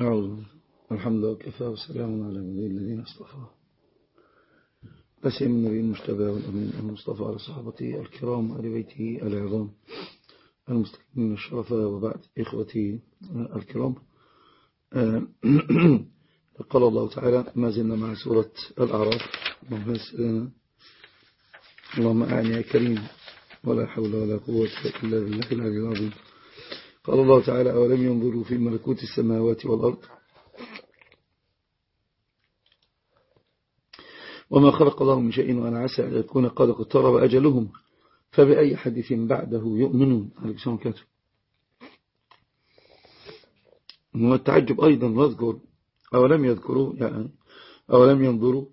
أعوذ الحمد لله وكفى وسلام على الذين اصطفى. بسم النبي المجتبى والأمين المصطفى على صحابته الكرام وآل بيته العظام المستقيمين الشرفاء وبعد إخوتي الكرام. قال الله تعالى ما زلنا مع سورة الأعراف. اللهم أعني يا كريم. ولا حول ولا قوة إلا بالله العلي العظيم. قال الله تعالى أولم ينظروا في ملكوت السماوات والأرض؟ وما خلق الله من شيء وأنا عسى أن يكون قد اقترب أجلهم فبأي حديث بعده يؤمنون؟ عليك السلام كاتب والتعجب أيضا واذكر أولم يذكروا؟ يعني أولم ينظروا؟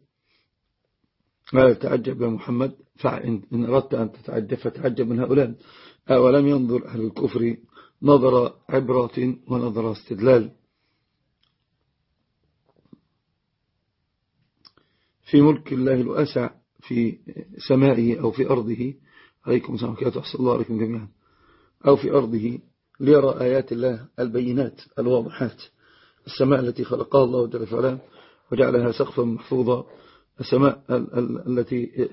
لا تعجب يا محمد فإن أردت أن تتعجب فتعجب من هؤلاء. أولم ينظر أهل الكفر نظر عبرة ونظر استدلال. في ملك الله الواسع في سمائه أو في أرضه عليكم السلام عليكم أحسن الله عليكم جميعا أو في أرضه ليرى آيات الله البينات الواضحات. السماء التي خلقها الله جل وعلا وجعلها سقفا محفوظا. السماء التي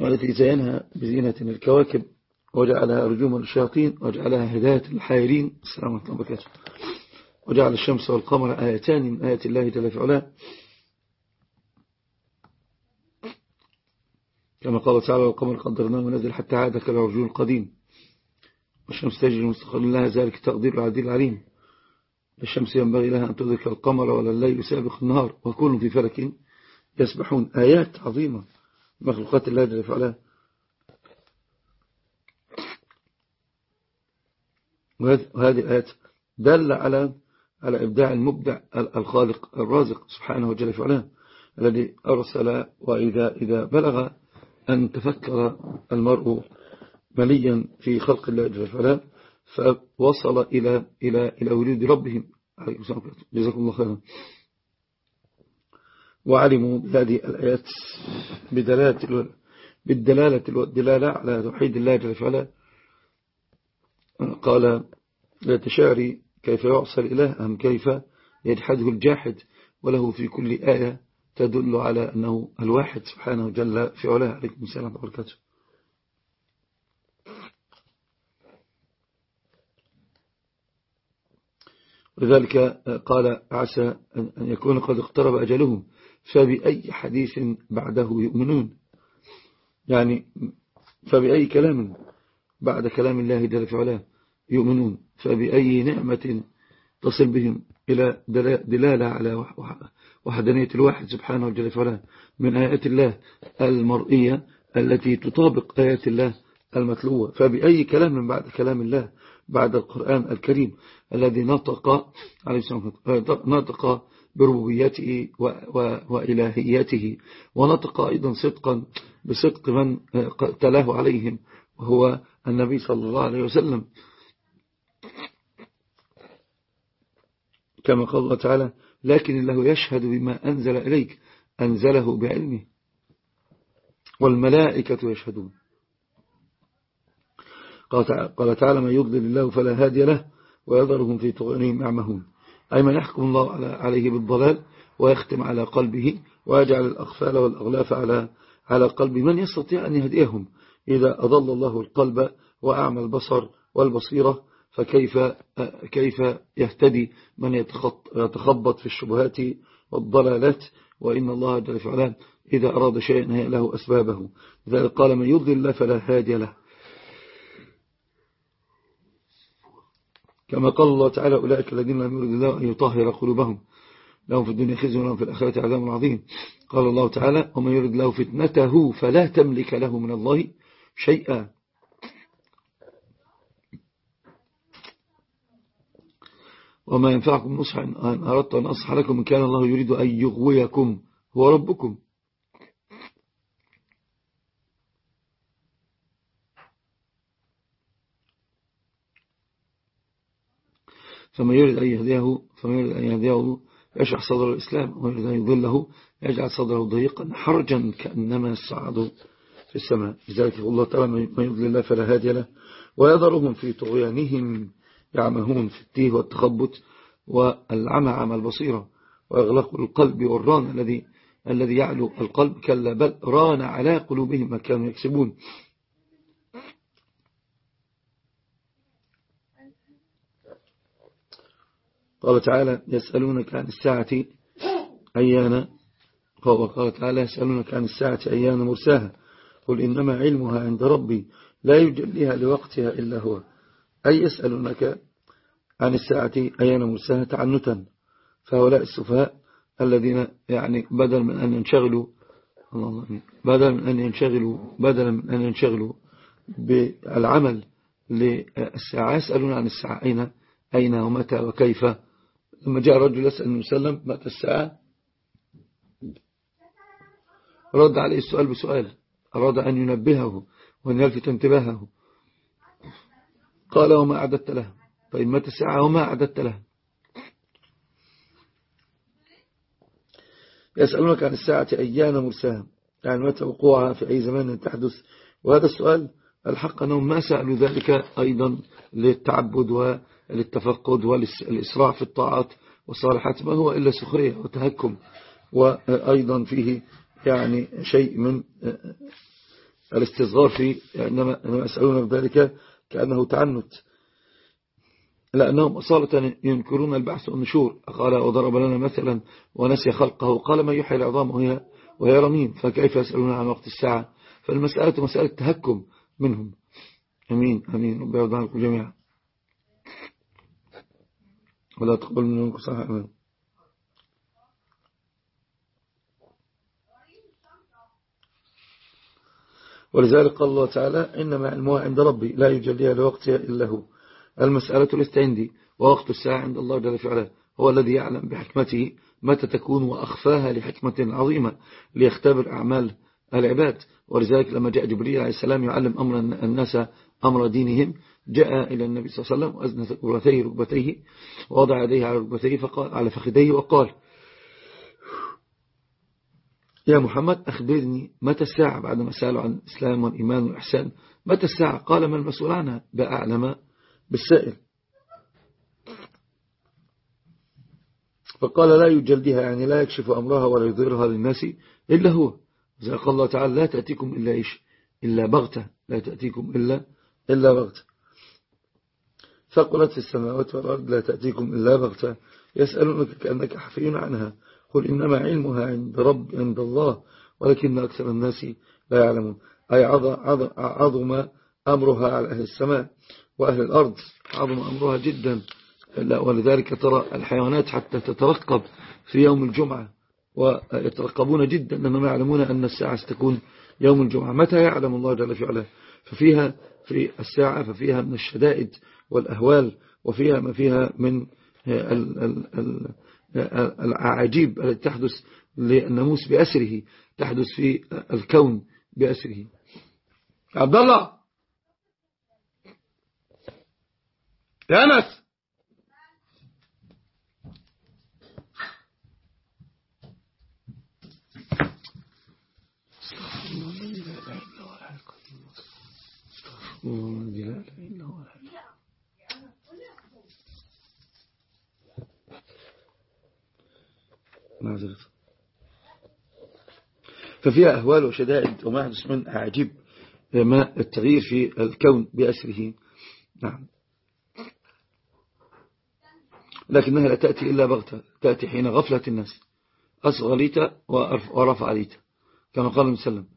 والتي زينها بزينة الكواكب وجعلها رجوما للشياطين وجعلها هداية للحائرين السلام عليكم وبركاته. وجعل الشمس والقمر آيتان من آيات الله جل وعلا كما قال تعالى والقمر قدرناه ونزل حتى عاد كالعرجون القديم. والشمس تجري مستقر لها ذلك تقدير العديد العليم. الشمس ينبغي لها أن تدرك القمر ولا الليل سابق النهار. وكل في فلك يسبحون. آيات عظيمة. مخلوقات الله جل وعلا. وهذه الآيات دل على على إبداع المبدع الخالق الرازق سبحانه وجل وعلا الذي أرسل وإذا إذا بلغ أن تفكر المرء مليا في خلق الله جل وعلا فوصل إلى إلى إلى ولود ربهم جزاكم الله خيرا. وعلموا بهذه الآيات بدلالة بالدلالة والدلالة على توحيد الله جل وعلا. قال لا تشعري كيف يعصى الإله أم كيف يجحده الجاحد؟ وله في كل آية تدل على أنه الواحد سبحانه جل في علاه. عليكم السلام وبركاته. ولذلك قال عسى أن يكون قد اقترب أجلهم. فبأي حديث بعده يؤمنون؟ يعني فبأي كلام بعد كلام الله جل في علاه يؤمنون؟ فبأي نعمة تصل بهم إلى دلالة على وحدانية الواحد سبحانه وجل فعلا من آيات الله المرئية التي تطابق آيات الله المتلوة. فبأي كلام بعد كلام الله بعد القرآن الكريم الذي نطق عليه نطق بربوبيته وإلهيته. ونطق أيضا صدقا بصدق من تلاه عليهم وهو النبي صلى الله عليه وسلم. كما قال الله تعالى لكن الله يشهد بما أنزل إليك أنزله بعلمه. والملائكة يشهدون. قال تعالى من يضلل الله فلا هادي له ويذرهم في طغيانهم يعمهون. أي من يحكم الله عليه بالضلال ويختم على قلبه ويجعل الأغفال والأغلاف على على قلب من يستطيع أن يهديهم إذا أضل الله القلب وأعمى البصر والبصيرة فكيف كيف يهتدي من يتخبط في الشبهات والضلالات؟ وإن الله جل وعلا إذا أراد شيئا هي له أسبابه. لذلك قال من يضل فلا هادي له. كما قال الله تعالى أولئك الذين لم يرد الله أن يطهر قلوبهم لهم في الدنيا خزي ولهم في الآخرة عذاب عظيم. قال الله تعالى ومن يرد له فتنته فلا تملك له من الله شيئا. وما ينفعكم نصح إن أردت أن أصح لكم إن كان الله يريد أن يغويكم هو ربكم. فما يريد أن يهديه فما يريد أن يهديه يشرح صدر الإسلام ويريد أن يضله يجعل صدره ضيقا حرجا كأنما يصعد في السماء. لذلك الله تعالى من يضل الله فلا هادي له ويذرهم في طغيانهم يعمهون في التيه والتخبط والعمى عمى البصيرة وإغلاق القلب والران الذي الذي يعلو القلب كلا بل ران على قلوبهم ما كانوا يكسبون. قال تعالى يسألونك عن الساعة أيان قال تعالى يسألونك عن الساعة أيان مرساها. قل إنما علمها عند ربي لا يجليها لوقتها إلا هو. أي يسألونك عن الساعة أيان مرساها تعنتا فهؤلاء السفهاء الذين يعني بدل من أن ينشغلوا بدل من أن ينشغلوا بدل من أن ينشغلوا بالعمل للساعة يسألون عن الساعة أين أين ومتى وكيف. لما جاء رجل يسأل النبي صلى الله عليه وسلم متى الساعة؟ رد عليه السؤال بسؤال أراد أن ينبهه وأن يلفت انتباهه. قال وما أعددت له. طيب متى الساعة؟ وما أعددت له. يسألونك عن الساعة أيان مرساها؟ يعني متى وقوعها؟ في أي زمان تحدث؟ وهذا السؤال الحق أنهم ما سألوا ذلك أيضا للتعبد وللتفقد والإسراع في الطاعات والصالحات ما هو إلا سخرية وتهكم وأيضا فيه يعني شيء من الاستصغار فيه إنما يسألون ذلك كأنه تعنت. لأنهم أصالة ينكرون البعث والنشور. قال وضرب لنا مثلا ونسي خلقه. قال ما يحيي العظام وهي, وهي رميم فكيف يسألون عن وقت الساعة؟ فالمسألة مسألة تهكم منهم. أمين أمين. رب يرضى عنكم جميعا. ولا تقبل منكم صحيح أمين ولذلك قال الله تعالى إنما علمها عند ربي لا يجليها لوقتها إلا هو. المسألة لست عندي ووقت الساعة عند الله جل فعلا هو الذي يعلم بحكمته متى تكون وأخفاها لحكمة عظيمة ليختبر أعمال العباد. ولذلك لما جاء جبريل عليه السلام يعلم أمر الناس أمر دينهم جاء إلى النبي صلى الله عليه وسلم وأزنى ركبتيه ووضع يديه على ركبتيه فقال على فخذيه وقال يا محمد أخبرني متى الساعة بعدما سألوا عن الإسلام والإيمان والإحسان متى الساعة؟ قال ما المسؤول عنها؟ بأعلم بالسائل. فقال لا يجلدها يعني لا يكشف أمرها ولا يظهرها للناس إلا هو. زي قال الله تعالى لا تأتيكم إلا إيش؟ إلا بغتة لا تأتيكم إلا, إلا بغتة. فقلت في السماوات والأرض لا تأتيكم إلا بغتة. يسألونك كأنك حفي عنها. قل إنما علمها عند رب عند الله ولكن أكثر الناس لا يعلمون. أي عظم أمرها على أهل السماء وأهل الأرض. عظم أمرها جدا. ولذلك ترى الحيوانات حتى تترقب في يوم الجمعة ويترقبون جدا أنهم يعلمون أن الساعة ستكون يوم الجمعة. متى يعلم الله جل في علاه؟ ففيها في الساعة ففيها من الشدائد والأهوال وفيها ما فيها من العجيب التي تحدث للناموس بأسره تحدث في الكون بأسره. عبد الله. يا أنس. معذرة ففيها أهوال وشدائد وما يحدث من عجيب ما التغيير في الكون بأسره. نعم. لكنها لا تأتي إلا بغتة. تأتي حين غفلة الناس. أصغى ليت ورفع ليت. كما قال وسلم.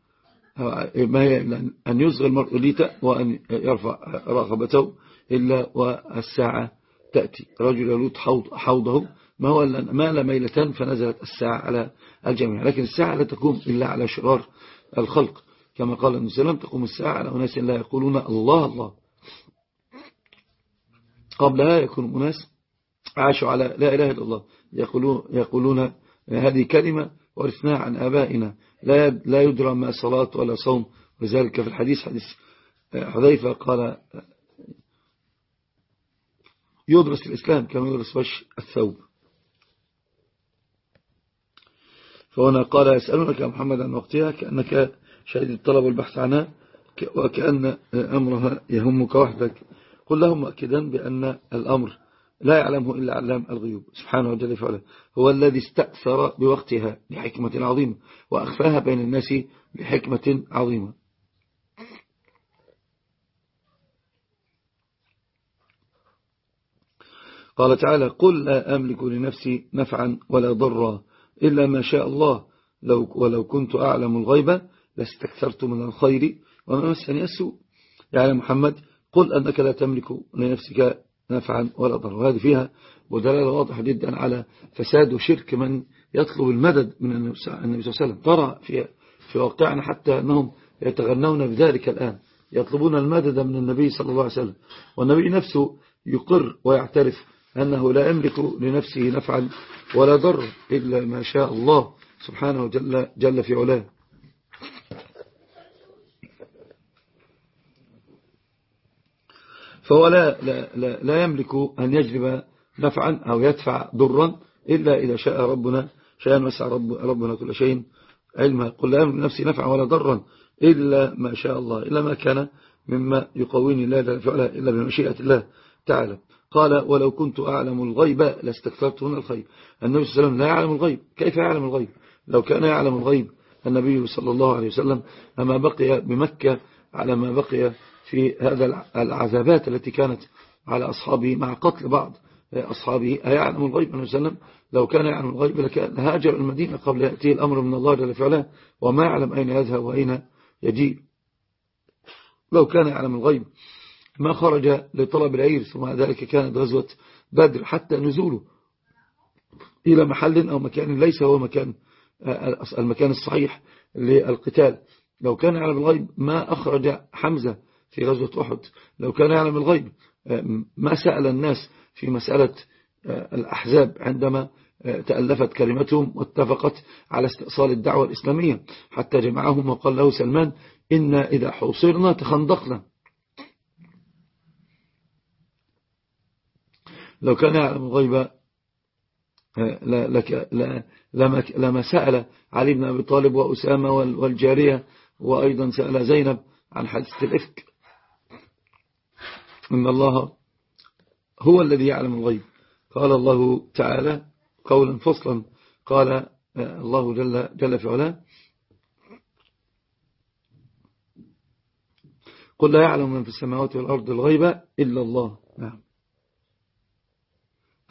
ما هي أن يصغى المرء ليت وأن يرفع رغبته إلا والساعة تأتي. رجل يلوت حوضه ما هو مال ميلتان فنزلت الساعة على الجميع. لكن الساعة لا تقوم إلا على شرار الخلق. كما قال النبي صلى الله عليه وسلم تقوم الساعة على أناس لا يقولون الله الله. قبلها يكون أناس عاشوا على لا إله إلا الله. يقولون, يقولون هذه كلمة ورثناها عن آبائنا. لا لا يدرى ما صلاة ولا صوم. وذلك في الحديث حديث حذيفة قال يدرس الإسلام كما يدرس وش الثوب. فهنا قال يسألونك يا محمد عن وقتها كأنك شديد الطلب والبحث عنها وكأن أمرها يهمك وحدك. قل لهم مؤكدا بأن الأمر لا يعلمه إلا علام الغيوب. سبحانه وجل فعلا هو الذي استأثر بوقتها لحكمة عظيمة وأخفاها بين الناس لحكمة عظيمة. قال تعالى قل لا أملك لنفسي نفعا ولا ضرا إلا ما شاء الله. لو ولو كنت أعلم الغيبة لاستكثرت من الخير وما مسني السوء. يعني محمد قل أنك لا تملك لنفسك نفعا ولا ضرا وهذه فيها ودلالة واضحة جدا على فساد وشرك من يطلب المدد من النبي صلى الله عليه وسلم. ترى في, في واقعنا حتى أنهم يتغنون بذلك الآن يطلبون المدد من النبي صلى الله عليه وسلم. والنبي نفسه يقر ويعترف أنه لا يملك لنفسه نفعا ولا ضر إلا ما شاء الله سبحانه جل, جل في علاه. فهو لا, لا, لا, لا يملك أن يجلب نفعا أو يدفع ضرا إلا إذا شاء ربنا شاء وسع رب ربنا كل شيء علما. قل لا يملك نفسي نفعا ولا ضرا إلا ما شاء الله إلا ما كان مما يقويني الله فعلا إلا بمشيئة الله تعالى. قال ولو كنت أعلم الغيب لاستكثرت من الخير. النبي صلى الله عليه وسلم لا يعلم الغيب. كيف يعلم الغيب؟ لو كان يعلم الغيب النبي صلى الله عليه وسلم أما بقي بمكة على ما بقي في هذا العذابات التي كانت على أصحابه مع قتل بعض أصحابه. أيعلم الغيب عليه وسلم لو كان يعلم الغيب لكان هاجر المدينة قبل يأتيه الأمر من الله جل فعلا وما يعلم أين يذهب وأين يجيء. لو كان يعلم الغيب ما خرج لطلب العير. ثم ذلك كانت غزوة بدر حتى نزوله إلى محل أو مكان ليس هو مكان المكان الصحيح للقتال. لو كان يعلم الغيب ما أخرج حمزة في غزوة أحد. لو كان يعلم الغيب ما سأل الناس في مسألة الأحزاب عندما تألفت كلمتهم واتفقت على استئصال الدعوة الإسلامية حتى جمعهم وقال له سلمان إن إذا حوصرنا تخندقنا. لو كان يعلم الغيب لما سأل علي بن أبي طالب وأسامة والجارية وأيضا سأل زينب عن حدث الإفك. إن الله هو الذي يعلم الغيب. قال الله تعالى قولا فصلا قال الله جل, جل في علاه قل لا يعلم من في السماوات والأرض الغيب إلا الله. نعم.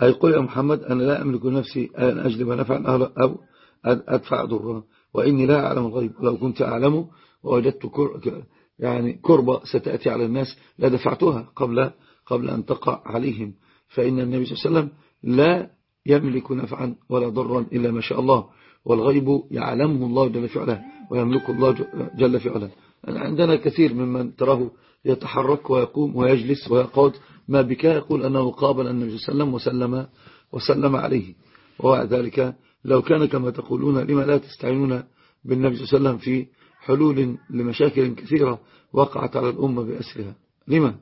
أي قل يا محمد أنا لا أملك نفسي أن أجلب نفعا أو أدفع ضرا وإني لا أعلم الغيب. لو كنت أعلمه ووجدت يعني كربة ستأتي على الناس لدفعتها قبل قبل أن تقع عليهم. فإن النبي صلى الله عليه وسلم لا يملك نفعا ولا ضرا إلا ما شاء الله والغيب يعلمه الله جل في علاه ويملكه الله جل في علاه عندنا كثير ممن تراه يتحرك ويقوم ويجلس ويقعد ما بك؟ يقول أنه قابل النبي صلى الله عليه وسلم وسلم, وسلم عليه. وبعد ذلك لو كان كما تقولون لما لا تستعينون بالنبي صلى الله عليه وسلم في حلول لمشاكل كثيرة وقعت على الأمة بأسرها. لما؟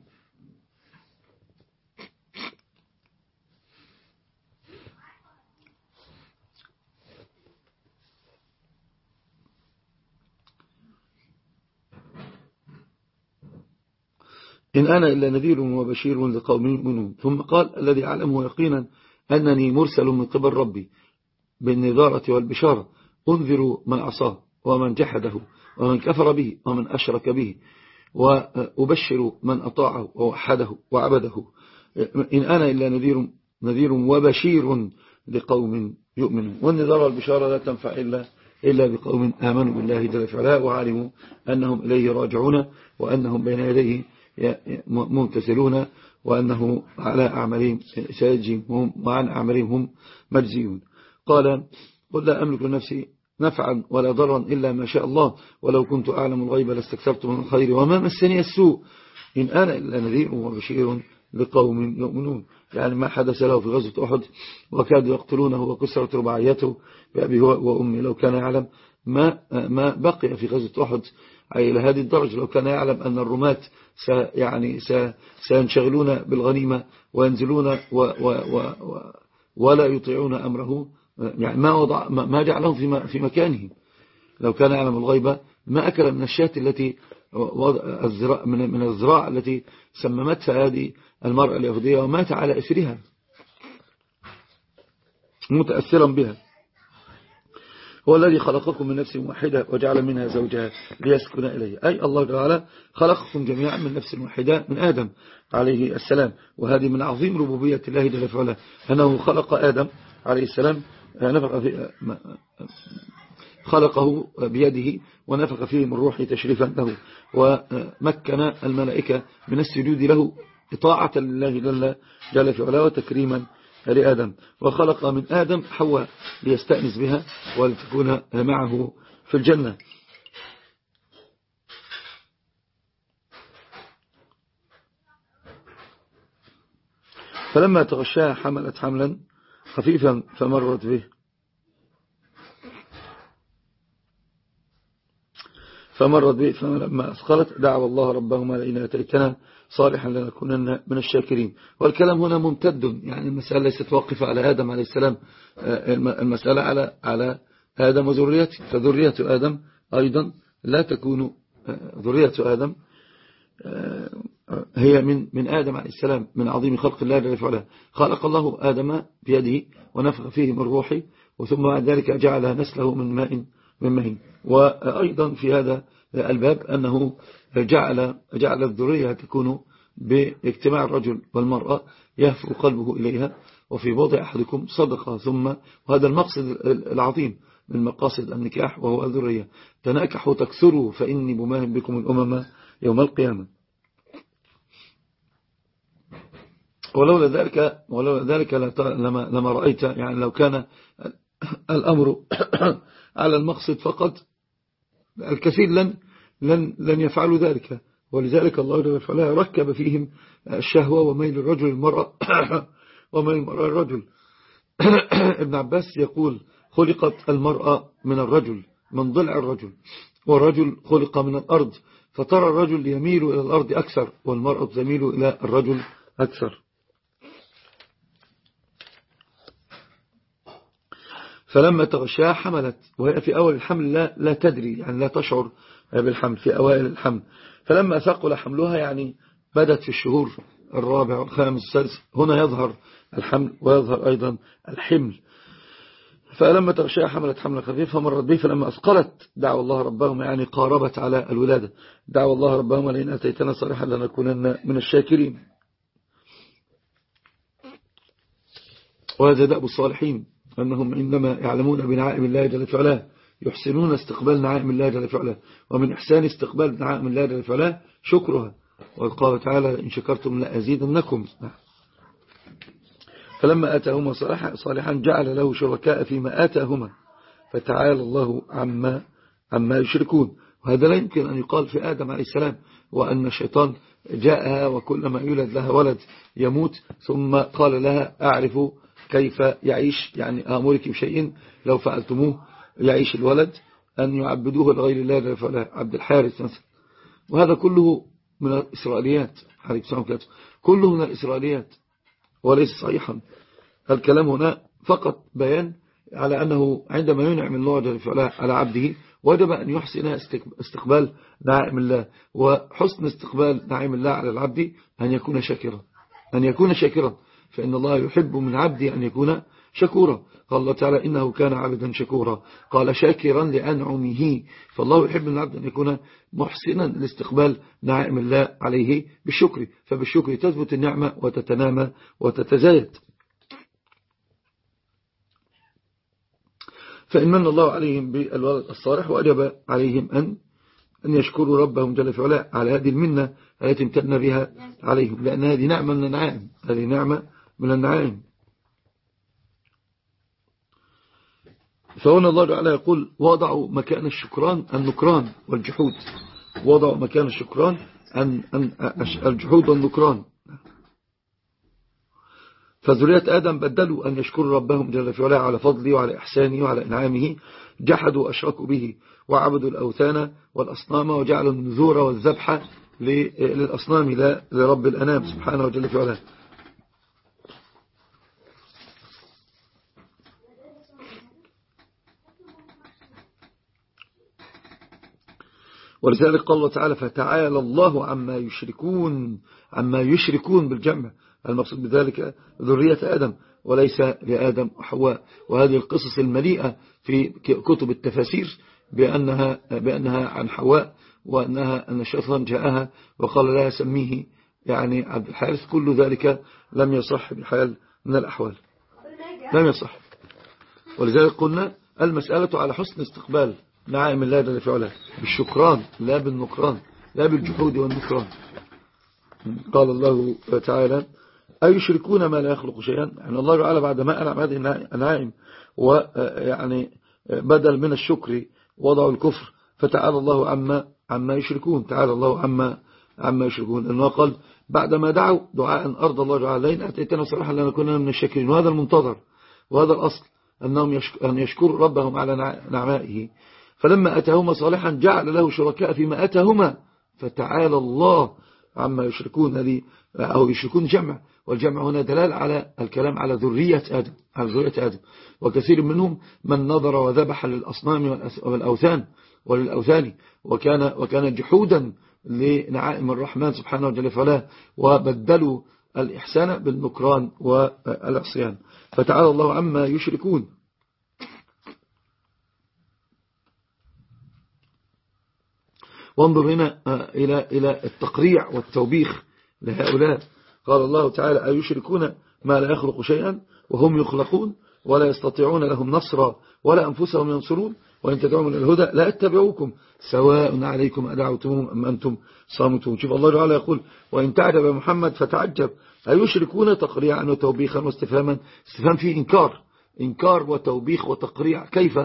إن أنا إلا نذير وبشير لقوم منهم ثم قال الذي أعلمه يقينا أنني مرسل من قبل ربي بالنذارة والبشارة. أنذر من عصاه ومن جحده. ومن كفر به ومن أشرك به وأبشر من أطاعه ووحده وعبده. إن أنا إلا نذير, نذير وبشير لقوم يؤمنون. والنذار والبشارة لا تنفع إلا إلا بقوم آمنوا بالله جل وعلا. وعلموا أنهم إليه راجعون وأنهم بين يديه ممتثلون وأنه على أعمالهم سيجزيهم وعن أعمالهم هم مجزيون. قال قل لا أملك لنفسي نفعا ولا ضرا إلا ما شاء الله. ولو كنت أعلم الغيب لاستكثرت من الخير وما مسني السوء. إن أنا إلا نذير وبشير لقوم يؤمنون. يعني ما حدث له في غزوة أحد وكادوا يقتلونه وكسرت رباعيته بأبي وأمي. لو كان يعلم ما, ما بقي في غزوة أحد أي إلى هذه الدرجة. لو كان يعلم أن الرماة يعني سينشغلون بالغنيمة وينزلون و و و و ولا يطيعون أمره يعني ما, وضع ما جعلهم في, في مكانهم لو كان يعلم الغيبة ما أكل من الشاة التي من الزراع التي سممتها هذه المرأة اليهودية ومات على إثرها. متأثرا بها. هو الذي خلقكم من نفس واحدة وجعل منها زوجها ليسكن إليه. أي الله تعالى خلقكم جميعا من نفس واحدة من آدم عليه السلام. وهذه من عظيم ربوبية الله جل وعلا. أنه خلق آدم عليه السلام في خلقه بيده ونفخ فيه من روحه تشريفا له ومكن الملائكة من السجود له إطاعة لله جل, جل في علاه وتكريما لآدم. وخلق من آدم حواء ليستأنس بها ولتكون معه في الجنة. فلما تغشاها حملت حملا خفيفا فمرت به. فمرت به فلما أثقلت دعوا الله ربهما لئن أتيتنا صالحا لنكونن من الشاكرين. والكلام هنا ممتد يعني المسألة ليست واقفة على آدم عليه السلام. آه، المسألة على على آدم وذريته. فذرية آدم أيضا لا تكون آه، ذرية آدم آه، هي من من آدم عليه السلام من عظيم خلق الله جل وعلا. خلق الله آدم بيده ونفخ فيه من روحه وثم بعد ذلك جعل نسله من ماء من مهين. وأيضا في هذا الباب أنه جعل, جعل الذرية تكون باجتماع الرجل والمرأة يهفو قلبه إليها وفي وضع أحدكم صدقة ثم وهذا المقصد العظيم من مقاصد النكاح وهو الذرية. تناكحوا تكثروا فإني بماهم بكم الأمم يوم القيامة. ولولا ذلك ولولا ذلك لما لما رأيت يعني لو كان الأمر على المقصد فقط الكثير لن لن لن يفعلوا ذلك. ولذلك الله جل وعلا ركب فيهم الشهوة وميل الرجل المرأة وميل المرأة الرجل. ابن عباس يقول خلقت المرأة من الرجل من ضلع الرجل والرجل خلق من الأرض فترى الرجل يميل إلى الأرض أكثر والمرأة تميل إلى الرجل أكثر. فلما تغشاها حملت. وهي في أول الحمل لا, لا تدري يعني لا تشعر بالحمل في أوائل الحمل. فلما ثقل حملها يعني بدت في الشهور الرابع والخامس والسادس هنا يظهر الحمل ويظهر أيضا الحمل. فلما تغشاها حملت حمل خفيف فمرت به فلما أثقلت دعوا الله ربهم يعني قاربت على الولادة. دعوا الله ربهم لئن أتيتنا صالحا لنكونن من الشاكرين. وهذا دأب الصالحين. أنهم إنما يعلمون بنعائم الله جل وعلا يحسنون استقبال نعائم الله جل وعلا ومن إحسان استقبال نعائم الله جل وعلا شكرها. وقال تعالى إن شكرتم لأزيدنكم فلما صالحا, صالحا جعل له شركاء فيما آتاهما فتعالى الله عما, عما يشركون. وهذا لا يمكن أن يقال في آدم عليه السلام وأن الشيطان جاءها وكلما يولد لها ولد يموت ثم قال لها أعرف كيف يعيش يعني آمرك بشيء لو فعلتموه يعيش الولد أن يعبدوه لغير الله فلا عبد الحارث مثلا. وهذا كله من الإسرائيليات كله من الإسرائيليات وليس صحيحا. الكلام هنا فقط بيان على أنه عندما ينعم الله جل وعلا على عبده وجب أن يحسن استقبال نعائم الله. وحسن استقبال نعيم الله على العبد أن يكون شاكرا. أن يكون شاكرا. فإن الله يحب من عبده أن يكون شكورا. قال الله تعالى إنه كان عبدا شكورا. قال شاكرا لأنعمه. فالله يحب من العبد أن يكون محسنا لاستقبال نعائم الله عليه بالشكر. فبالشكر تثبت النعمة وتتنامى وتتزايد. فإن من الله عليهم بالولد الصالح وأجب عليهم أن أن يشكروا ربهم جل في على هذه المنة التي امتدنا بها عليهم. لأن هذه نعمة من النعائم هذه نعمة من النعائم فهنا الله تعالى يقول وضعوا مكان الشكران النكران والجحود. وضعوا مكان الشكران الجحود والنكران. فذرية آدم بدلوا أن يشكروا ربهم جل في علاه على فضله وعلى إحسانه وعلى إنعامه. جحدوا أشركوا به وعبدوا الأوثان والأصنام وجعلوا النذور والذبح للأصنام لا لرب الأنام سبحانه وجل في علاه ولذلك قال الله تعالى فتعالى الله عما يشركون عما يشركون بالجمع. المقصود بذلك ذرية آدم وليس لآدم وحواء. وهذه القصص المليئة في كتب التفاسير بأنها, بأنها عن حواء وأنها أن الشيطان جاءها وقال لا سميه يعني عبد الحارث. كل ذلك لم يصح بحال من الأحوال. لم يصح. ولذلك قلنا المسألة على حسن استقبال. نعائم الله جل في بالشكران لا بالنكران لا بالجحود والنكران. قال الله تعالى أيشركون ما لا يخلق شيئا؟ يعني الله تعالى بعد ما أنعم هذه النعائم ويعني بدل من الشكر وضعوا الكفر فتعالى الله عما عما يشركون. تعالى الله عما عما يشركون. لأنه قال بعدما دعوا دعاء أرض الله تعالى. لين أتيتنا صراحة لنكون من الشاكرين. وهذا المنتظر وهذا الأصل أنهم أن يشكروا ربهم على نعمائه. فلما أتاهما صالحا جعل له شركاء فيما أتاهما فتعالى الله عما يشركون هذه أو يشركون جمع والجمع هنا دلال على الكلام على ذرية آدم على ذرية آدم. وكثير منهم من نظر وذبح للأصنام والأوثان وللأوثان. وكان, وكان جحودا لنعائم الرحمن سبحانه وتعالى وبدلوا الإحسان بالنكران والعصيان. فتعالى الله عما يشركون. وانظر هنا آه، إلى إلى التقريع والتوبيخ لهؤلاء. قال الله تعالى أيشركون ما لا يخلق شيئا وهم يخلقون ولا يستطيعون لهم نصرا ولا أنفسهم ينصرون وإن تدعون من الهدى لا اتبعوكم سواء عليكم أدعوتمهم أم أنتم صامتون. شوف الله تعالى يقول وإن تعجب محمد فتعجب. أيشركون تقريعا وتوبيخا واستفهاما استفهام فيه إنكار. إنكار وتوبيخ وتقريع. كيف؟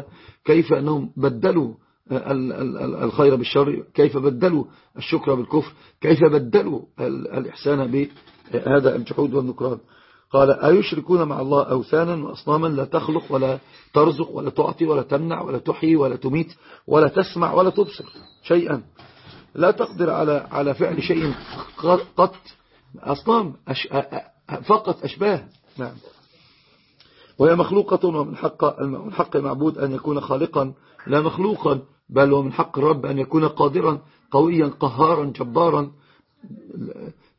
كيف أنهم بدلوا الخير بالشر. كيف بدلوا الشكر بالكفر؟ كيف بدلوا الإحسان بهذا الجحود والنكران؟ قال أيشركون مع الله أوثانا وأصناما لا تخلق ولا ترزق ولا تعطي ولا تمنع ولا تحيي ولا تميت ولا تسمع ولا تبصر شيئا. لا تقدر على على فعل شيء قط أصنام أش فقط أشباه. نعم. وهي مخلوقة ومن حق من حق المعبود أن يكون خالقا لا مخلوقا. بل ومن حق الرب أن يكون قادرا قويا قهارا جبارا.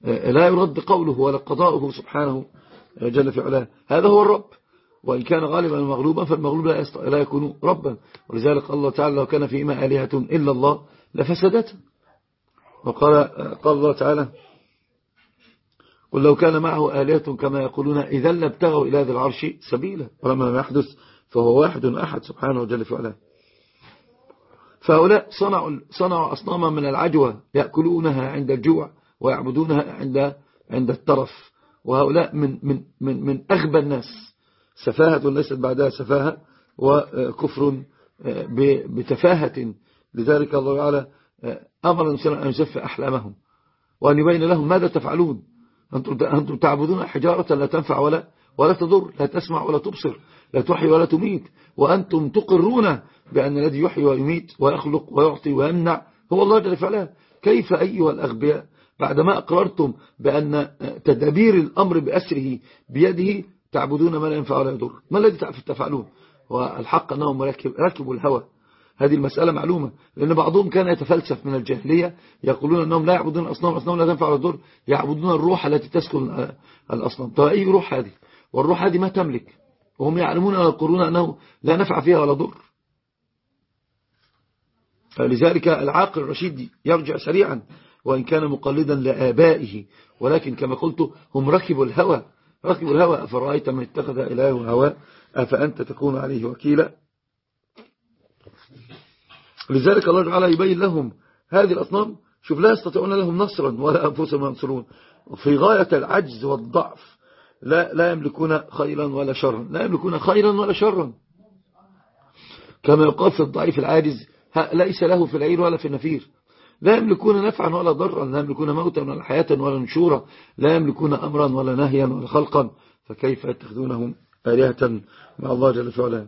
لا يرد قوله ولا قضاؤه سبحانه جل في علاه. هذا هو الرب. وإن كان غالبا مغلوبا فالمغلوب لا يكون ربا. ولذلك الله تعالى لو كان فيما آلهة إلا الله لفسدت. وقال قال الله تعالى قل لو كان معه آلهة كما يقولون إذا لابتغوا إلى هذا العرش سبيلا. ولما ما يحدث فهو واحد أحد سبحانه وجل في علاه. فهؤلاء صنعوا, صنعوا أصناما من العجوة يأكلونها عند الجوع ويعبدونها عند عند الترف. وهؤلاء من من من من أغبى الناس. سفاهة ليست بعدها سفاهة وكفر بتفاهة. لذلك الله تعالى أمر الإنسان أن يسفى أحلامهم. وأن يبين لهم ماذا تفعلون. أنتم تعبدون حجارة لا تنفع ولا ولا تضر لا تسمع ولا تبصر لا تحيي ولا تميت. وأنتم تقرون بأن الذي يحيي ويميت ويخلق ويعطي ويمنع هو الله جل وعلا. كيف أيها الأغبياء؟ بعدما أقررتم بأن تدابير الأمر بأسره بيده تعبدون ما لا ينفع ولا يضر. ما الذي تفعلون؟ والحق أنهم ركبوا الهوى. هذه المسألة معلومة لأن بعضهم كان يتفلسف من الجاهلية يقولون أنهم لا يعبدون الأصنام الأصنام لا تنفع ولا تضر يعبدون الروح التي تسكن الأصنام. طيب أي روح هذه؟ والروح هذه ما تملك. وهم يعلمون ويقولون أنه لا نفع فيها ولا ضر. فلذلك العاقل الرشيد يرجع سريعا وإن كان مقلدا لآبائه. ولكن كما قلت هم ركبوا الهوى. ركبوا الهوى. أفرأيت من اتخذ إله هوى؟ أفأنت تكون عليه وكيلا؟ لذلك الله تعالى يبين لهم هذه الأصنام. شوف لا يستطيعون لهم نصرا ولا أنفسهم ينصرون. في غاية العجز والضعف. لا, لا يملكون خيرا ولا شرا. لا يملكون خيرا ولا شرا. كما يقال في الضعيف العاجز ليس له في العير ولا في النفير. لا يملكون نفعا ولا ضرا. لا يملكون موتا ولا حياة ولا نشورا. لا يملكون أمرا ولا نهيا ولا خلقا. فكيف يتخذونهم آلهة مع الله جل وعلا؟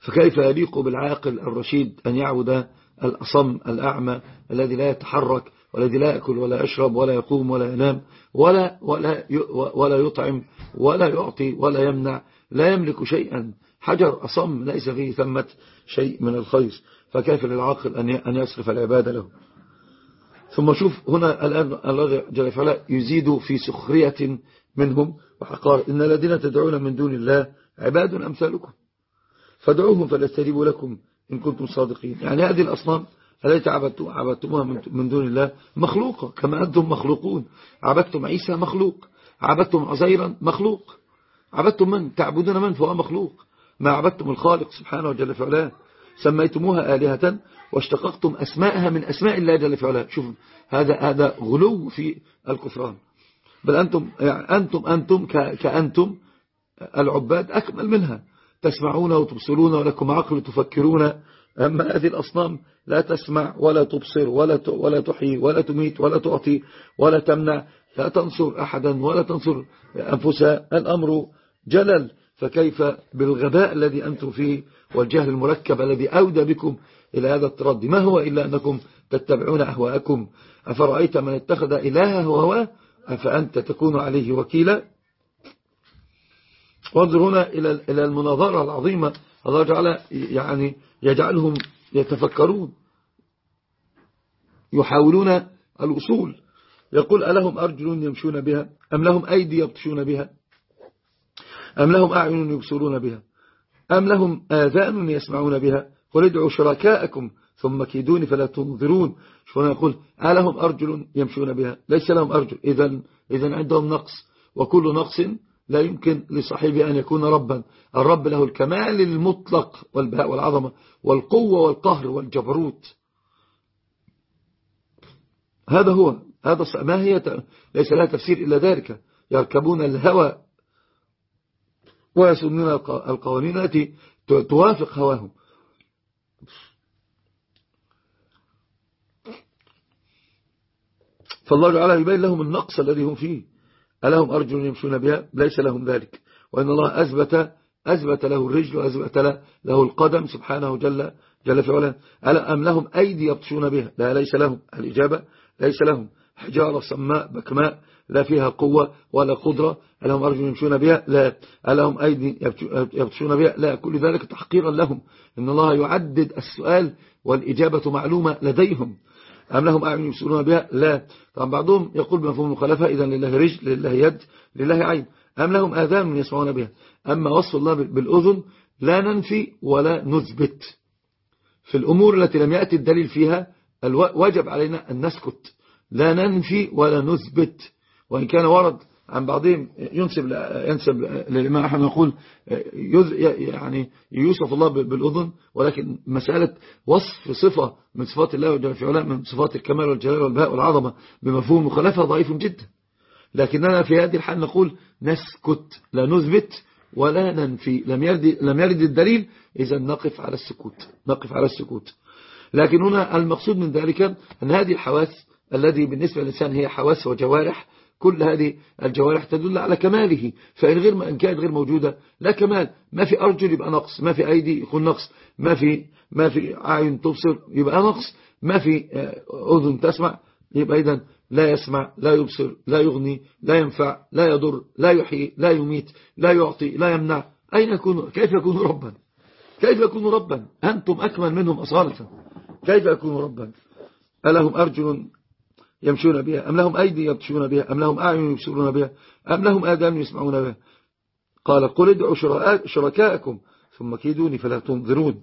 فكيف يليق بالعاقل الرشيد أن يعبد الأصم الأعمى الذي لا يتحرك والذي لا يأكل ولا يشرب ولا يقوم ولا ينام ولا, ولا, ولا يطعم ولا يعطي ولا يمنع لا يملك شيئا. حجر أصم ليس فيه ثمة شيء من الخير. فكيف للعاقل أن يصرف العبادة له؟ ثم شوف هنا الآن الله جل وعلا يزيد في سخرية منهم وحقار إن الذين تدعون من دون الله عباد أمثالكم. فادعوهم فليستجيبوا لكم إن كنتم صادقين. يعني هذه الأصنام التي عبدتموها من دون الله؟ مخلوقة كما أنتم مخلوقون. عبدتم عيسى مخلوق. عبدتم عزيرا مخلوق. عبدتم من؟ تعبدون من فهو مخلوق. ما عبدتم الخالق سبحانه وجل فعلا سميتموها آلهة واشتققتم أسماءها من أسماء الله جل فعلا شوف هذا هذا غلو في الكفران. بل أنتم يعني أنتم أنتم كأنتم العباد أكمل منها. تسمعون وتبصرون ولكم عقل تفكرون. أما هذه الأصنام لا تسمع ولا تبصر ولا ولا تحيي ولا تميت ولا تعطي ولا تمنع لا تنصر أحدا ولا تنصر أنفسها الأمر جلل فكيف بالغباء الذي أنتم فيه والجهل المركب الذي أودى بكم إلى هذا التردي؟ ما هو إلا أنكم تتبعون أهواءكم؟ أفرأيت من اتخذ إلهه هواه أفأنت تكون عليه وكيلا؟ وانظر هنا إلى المناظرة العظيمة الله جعل يعني يجعلهم يتفكرون يحاولون الوصول. يقول ألهم أرجل يمشون بها؟ أم لهم أيدي يبطشون بها؟ أم لهم أعين يبصرون بها؟ أم لهم آذان يسمعون بها؟ قل ادعوا شركاءكم ثم كيدوني فلا تنظرون. شو يقول؟ ألهم أرجل يمشون بها؟ ليس لهم أرجل. إذا إذا عندهم نقص. وكل نقص لا يمكن لصاحبه أن يكون ربا. الرب له الكمال المطلق والبهاء والعظمة والقوة والقهر والجبروت. هذا هو هذا ما هي ليس لها تفسير إلا ذلك. يركبون الهوى ويسنون القوانين التي توافق هواهم. فالله تعالى يبين لهم النقص الذي هم فيه. ألهم أرجل يمشون بها؟ ليس لهم ذلك. وإن الله أثبت أثبت له الرجل وأثبت له القدم سبحانه جل جل في علاه. أم لهم أيدي يبطشون بها؟ لا ليس لهم. الإجابة ليس لهم. حجارة سماء بكماء لا فيها قوة ولا قدرة. ألهم أرجل يمشون بها؟ لا. ألهم أيدي يبطشون بها؟ لا. كل ذلك تحقيرا لهم. إن الله يعدد السؤال والإجابة معلومة لديهم. أم لهم أعين يبصرون بها؟ لا. طبعا بعضهم يقول بمفهوم المخالفة إذا لله رجل لله يد لله عين. أم لهم آذان يسمعون بها؟ أما وصف الله بالأذن لا ننفي ولا نثبت. في الأمور التي لم يأتي الدليل فيها وجب علينا أن نسكت. لا ننفي ولا نثبت. وإن كان ورد عن بعضهم ينسب ينسب للإمام أحمد يقول يعني يوصف الله بالأذن ولكن مسألة وصف صفة من صفات الله وجل في علام من صفات الكمال والجلال والبهاء والعظمة بمفهوم مخالفة ضعيف جدا. لكننا في هذه الحال نقول نسكت لا نثبت ولا ننفي. لم يرد, لم يرد الدليل إذا نقف على السكوت نقف على السكوت. لكن هنا المقصود من ذلك أن هذه الحواس الذي بالنسبة للإنسان هي حواس وجوارح كل هذه الجوارح تدل على كماله فإن غير إن كانت غير موجودة لا كمال. ما في أرجل يبقى نقص ما في أيدي يكون نقص ما في ما في عين تبصر يبقى نقص ما في آه، أذن تسمع يبقى إذا لا يسمع لا يبصر لا يغني لا ينفع لا يضر لا يحيي لا يميت لا يعطي لا يمنع. أين يكون كيف يكون ربا؟ كيف يكون ربا؟ أنتم أكمل منهم أصالة. كيف يكون ربا؟ ألهم أرجل يمشون بها؟ أم لهم أيدي يبتشون بها؟ أم لهم أعين يبصرون بها؟ أم لهم آذان يسمعون بها؟ قال قل ادعوا شركاءكم ثم كيدوني فلا تنظرون.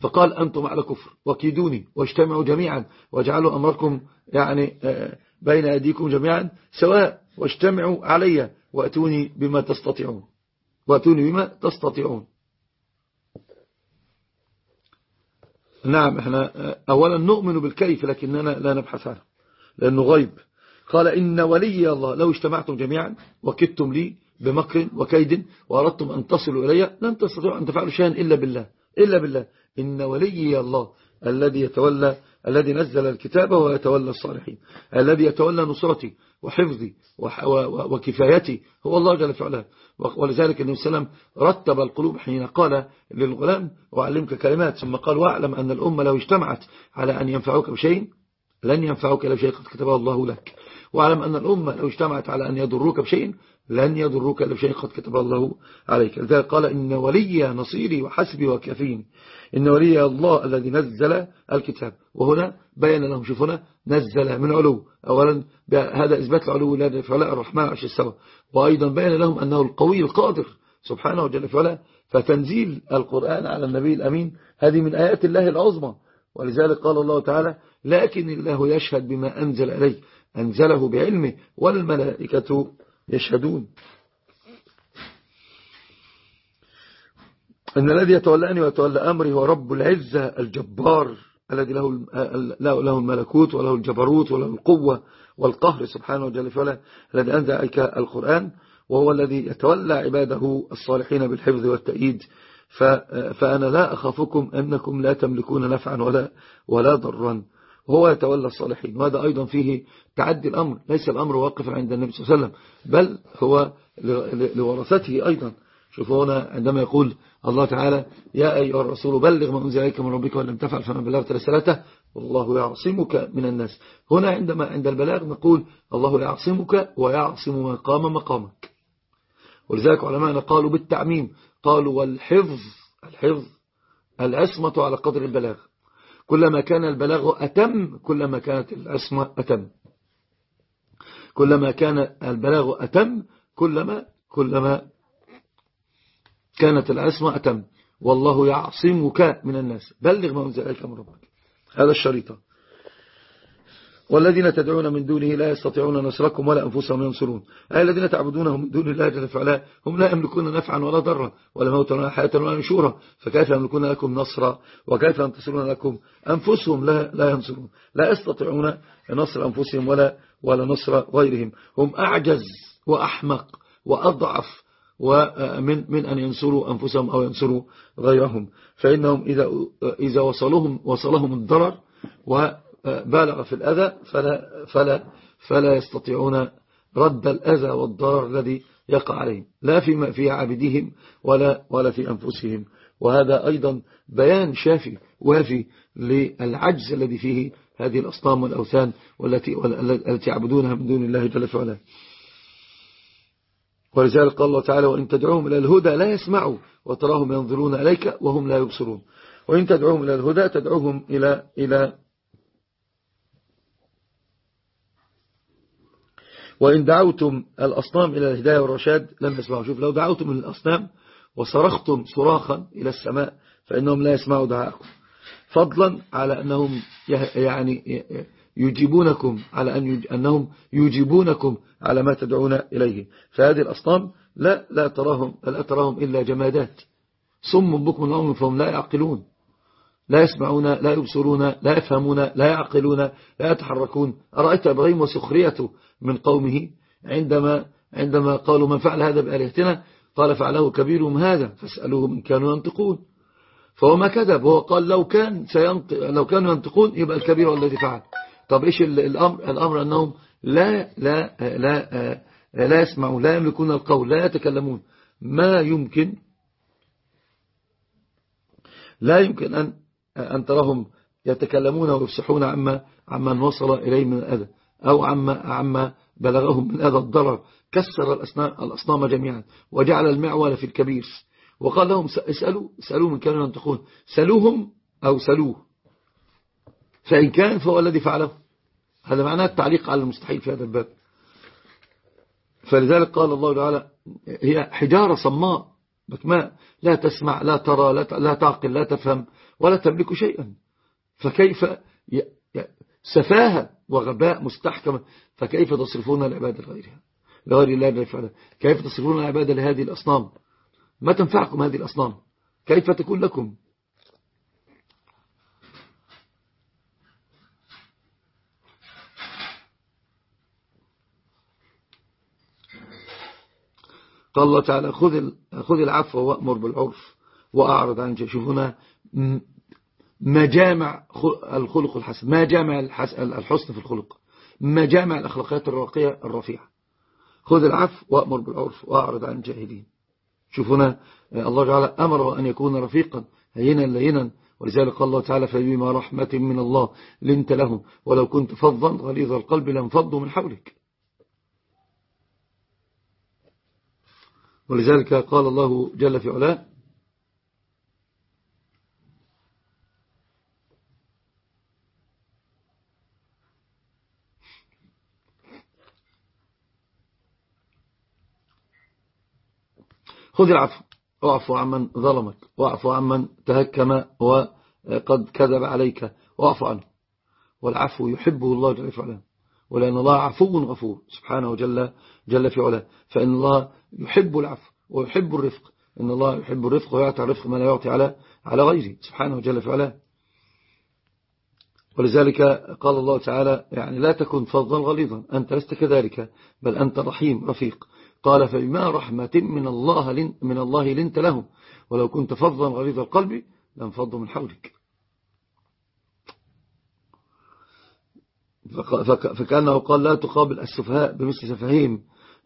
فقال أنتم على كفر وكيدوني واجتمعوا جميعا واجعلوا أمركم يعني آه، بين أيديكم جميعا سواء واجتمعوا علي وأتوني بما تستطيعون. وأتوني بما تستطيعون. نعم إحنا اولا نؤمن بالكيف لكننا لا نبحث عنه لأنه غيب. قال إن ولي الله لو اجتمعتم جميعا وكدتم لي بمكر وكيد وأردتم أن تصلوا إلي لن تستطيعوا أن تفعلوا شيئا إلا بالله إلا بالله. إن ولي الله الذي يتولى الذي نزل الكتاب ويتولى الصالحين الذي يتولى نصرتي وحفظي وكفايتي هو الله جل فعلا ولذلك النبي صلى الله عليه وسلم رتب القلوب حين قال للغلام وعلمك كلمات ثم قال واعلم أن الأمة لو اجتمعت على أن ينفعوك بشيء لن ينفعوك إلا بشيء قد كتبه الله لك. واعلم أن الأمة لو اجتمعت على أن يضروك بشيء لن يضروك إلا بشيء قد كتب الله عليك. لذلك قال إن ولي نصيري وحسبي وكافين إن ولي الله الذي نزل الكتاب. وهنا بين لهم شوفنا نزل من علو. أولا هذا إثبات العلو لا فعلاء الرحمن عش السوى وأيضا بين لهم أنه القوي القادر سبحانه وجل فعلا فتنزيل القرآن على النبي الأمين هذه من آيات الله العظمى. ولذلك قال الله تعالى لكن الله يشهد بما أنزل إليه أنزله بعلمه والملائكة يشهدون. أن الذي يتولاني ويتولى أمري هو رب العزة الجبار الذي له له الملكوت وله الجبروت وله القوة والقهر سبحانه وجل فعلا الذي أنزل القرآن وهو الذي يتولى عباده الصالحين بالحفظ والتأييد. فأنا لا أخافكم أنكم لا تملكون نفعا ولا, ولا ضرا. وهو يتولى الصالحين. وهذا أيضا فيه تعدي الأمر؟ ليس الأمر واقفا عند النبي صلى الله عليه وسلم بل هو لورثته أيضا. شوفوا هنا عندما يقول الله تعالى يا أيها الرسول بلغ ما أنزل إليك من ربك ولم تفعل فما بلغت رسالته والله يعصمك من الناس. هنا عندما عند البلاغ نقول الله يعصمك ويعصم ما قام مقامك. ولذلك علماءنا قالوا بالتعميم قالوا والحفظ الحفظ العصمة على قدر البلاغ. كلما كان البلاغ أتم كلما كانت العصمة أتم. كلما كان البلاغ أتم كلما كلما كانت العصمة أتم. والله يعصمك من الناس. بلغ ما أنزل إليك من ربك. هذا الشريطة. والذين تدعون من دونه لا يستطيعون نصركم ولا أنفسهم ينصرون. أي الذين تعبدونهم من دون الله جل فعلا هم لا يملكون نفعا ولا ضرا ولا موتا ولا حياة ولا نشورا. فكيف يملكون لكم نصرا؟ وكيف ينتصرون لكم أنفسهم؟ لا, لا ينصرون. لا يستطيعون نصر أنفسهم ولا, ولا نصر غيرهم. هم أعجز وأحمق وأضعف ومن من أن ينصروا أنفسهم أو ينصروا غيرهم. فإنهم إذا, إذا وصلهم, وصلهم الضرر وبالغ في الأذى فلا, فلا, فلا يستطيعون رد الأذى والضرر الذي يقع عليهم. لا في في عابدهم ولا, ولا في أنفسهم. وهذا أيضا بيان شافي وافي للعجز الذي فيه هذه الأصنام والأوثان والتي, والتي يعبدونها من دون الله جل وعلا. ولذلك قال الله تعالى وإن تدعوهم إلى الهدى لا يسمعوا وتراهم ينظرون إليك وهم لا يبصرون. وإن تدعوهم إلى الهدى تدعوهم إلى إلى وإن دعوتم الأصنام إلى الهداية والرشاد لم يسمعوا. شوف لو دعوتم الأصنام وصرختم صراخا إلى السماء فإنهم لا يسمعوا دعاءكم. فضلا على أنهم يعني يجيبونكم على أن أنهم يجيبونكم على ما تدعون إليه. فهذه الأصنام لا لا تراهم لا تراهم إلا جمادات. صم بكم الأمر فهم لا يعقلون. لا يسمعون لا يبصرون لا يفهمون لا يعقلون لا يتحركون. أرأيت إبراهيم وسخريته من قومه؟ عندما عندما قالوا من فعل هذا بآلهتنا؟ قال فعله كبيرهم هذا فاسألوه إن كانوا ينطقون. فهو ما كذب هو قال لو كان سينطق لو كانوا ينطقون يبقى الكبير الذي فعل. طب إيش الأمر الأمر أنهم لا لا لا لا يسمعوا لا يملكون القول لا يتكلمون. ما يمكن لا يمكن أن أن تراهم يتكلمون ويفسحون عما عما وصل إليه من الأذى أو عما عما بلغهم من أذى الضرر كسر الأصنام جميعا وجعل المعول في الكبير. وقال لهم اسألوا اسألوا من كانوا ينطقون. سلوهم أو سلوه. فإن كان فهو الذي فعله. هذا معناه التعليق على المستحيل في هذا الباب. فلذلك قال الله تعالى هي حجارة صماء بكماء. لا تسمع لا ترى لا تعقل لا تفهم. ولا تملك شيئا. فكيف سفاهة وغباء مستحكمة فكيف تصرفون العبادة لغيرها لغير الله جل وعلا كيف تصرفون العبادة لهذه الأصنام؟ ما تنفعكم هذه الأصنام؟ كيف تكون لكم؟ قال الله تعالى خذ خذ العفو وأمر بالعرف وأعرض عن مجامع الخلق الحسن ما جامع الحسن في الخلق ما جامع الأخلاقيات الراقية الرفيعة. خذ العفو وأمر بالعرف وأعرض عن الجاهلين. شوفونا الله تعالى أمره أن يكون رفيقا هينا لينا ولذلك قال الله تعالى فبما رحمة من الله لنت لهم ولو كنت فظا غليظ القلب لانفضوا من حولك. ولذلك قال الله جل في علاه خذ العفو واعفو عمن ظلمك واعفو عمن تهكم وقد كذب عليك واعفو عنه. والعفو يحبه الله جل في علاه. ولأن الله عفو غفور سبحانه جل, جل في علاه. فإن الله يحب العفو ويحب الرفق إن الله يحب الرفق ويعطي الرفق ما لا يعطي على على غيره سبحانه جل في علاه. ولذلك قال الله تعالى يعني لا تكن فظا غليظا أنت لست كذلك بل أنت رحيم رفيق. قال فبما رحمة من الله من الله لنت له ولو كنت فظا غليظ القلب لانفضوا من حولك. فكأنه قال لا تقابل السفهاء بمثل سفههم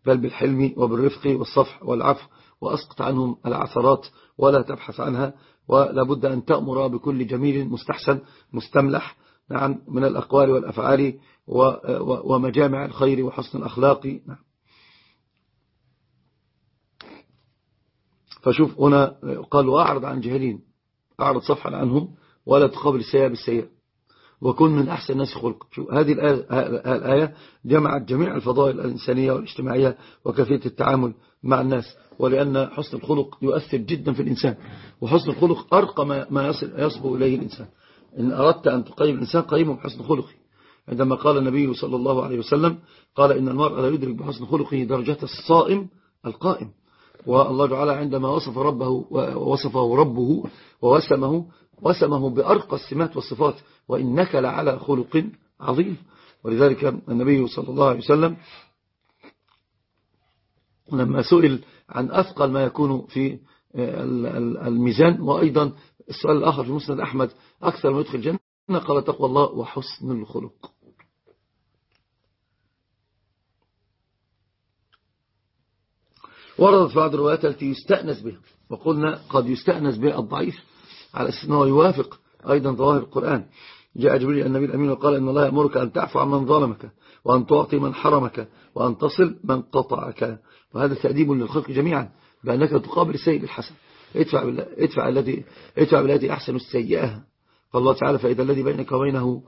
بل بالحلم وبالرفق والصفح والعفو وأسقط عنهم العثرات ولا تبحث عنها ولا بد أن تأمر بكل جميل مستحسن مستملح نعم من الأقوال والأفعال ومجامع الخير وحسن الأخلاق. نعم. فشوف هنا قال وأعرض عن جهلين أعرض صفحا عنهم ولا تقابل السيئة بالسيئة. وكن من أحسن الناس خلق شوف هذه الآية جمعت جميع الفضائل الإنسانية والاجتماعية وكيفية التعامل مع الناس ولأن حسن الخلق يؤثر جدا في الإنسان وحسن الخلق أرقى ما يصبو إليه الإنسان. إن أردت أن تقيم الإنسان قيمه بحسن خلقه. عندما قال النبي صلى الله عليه وسلم قال إن المرء لا يدرك بحسن خلقه درجة الصائم القائم. والله تعالى عندما وصف ربه ووصفه ربه ووسمه وسمه بأرقى السمات والصفات وإنك لعلى خلق عظيم. ولذلك النبي صلى الله عليه وسلم لما سئل عن أثقل ما يكون في الميزان وأيضا السؤال الآخر في مسند أحمد أكثر ما يدخل الجنة؟ قال تقوى الله وحسن الخلق. وردت بعض الروايات التي يستأنس بها وقلنا قد يستأنس بها الضعيف على أساس أنه يوافق أيضا ظواهر القرآن. جاء جبريل النبي الأمين وقال إن الله يأمرك أن تعفو عن من ظلمك وأن تعطي من حرمك وأن تصل من قطعك. وهذا تأديب للخلق جميعا بأنك تقابل السيء بالحسن. ادفع, بالله ادفع, الذي ادفع بالذي أحسن السيئة. قال الله تعالى فإذا الذي بينك وبينه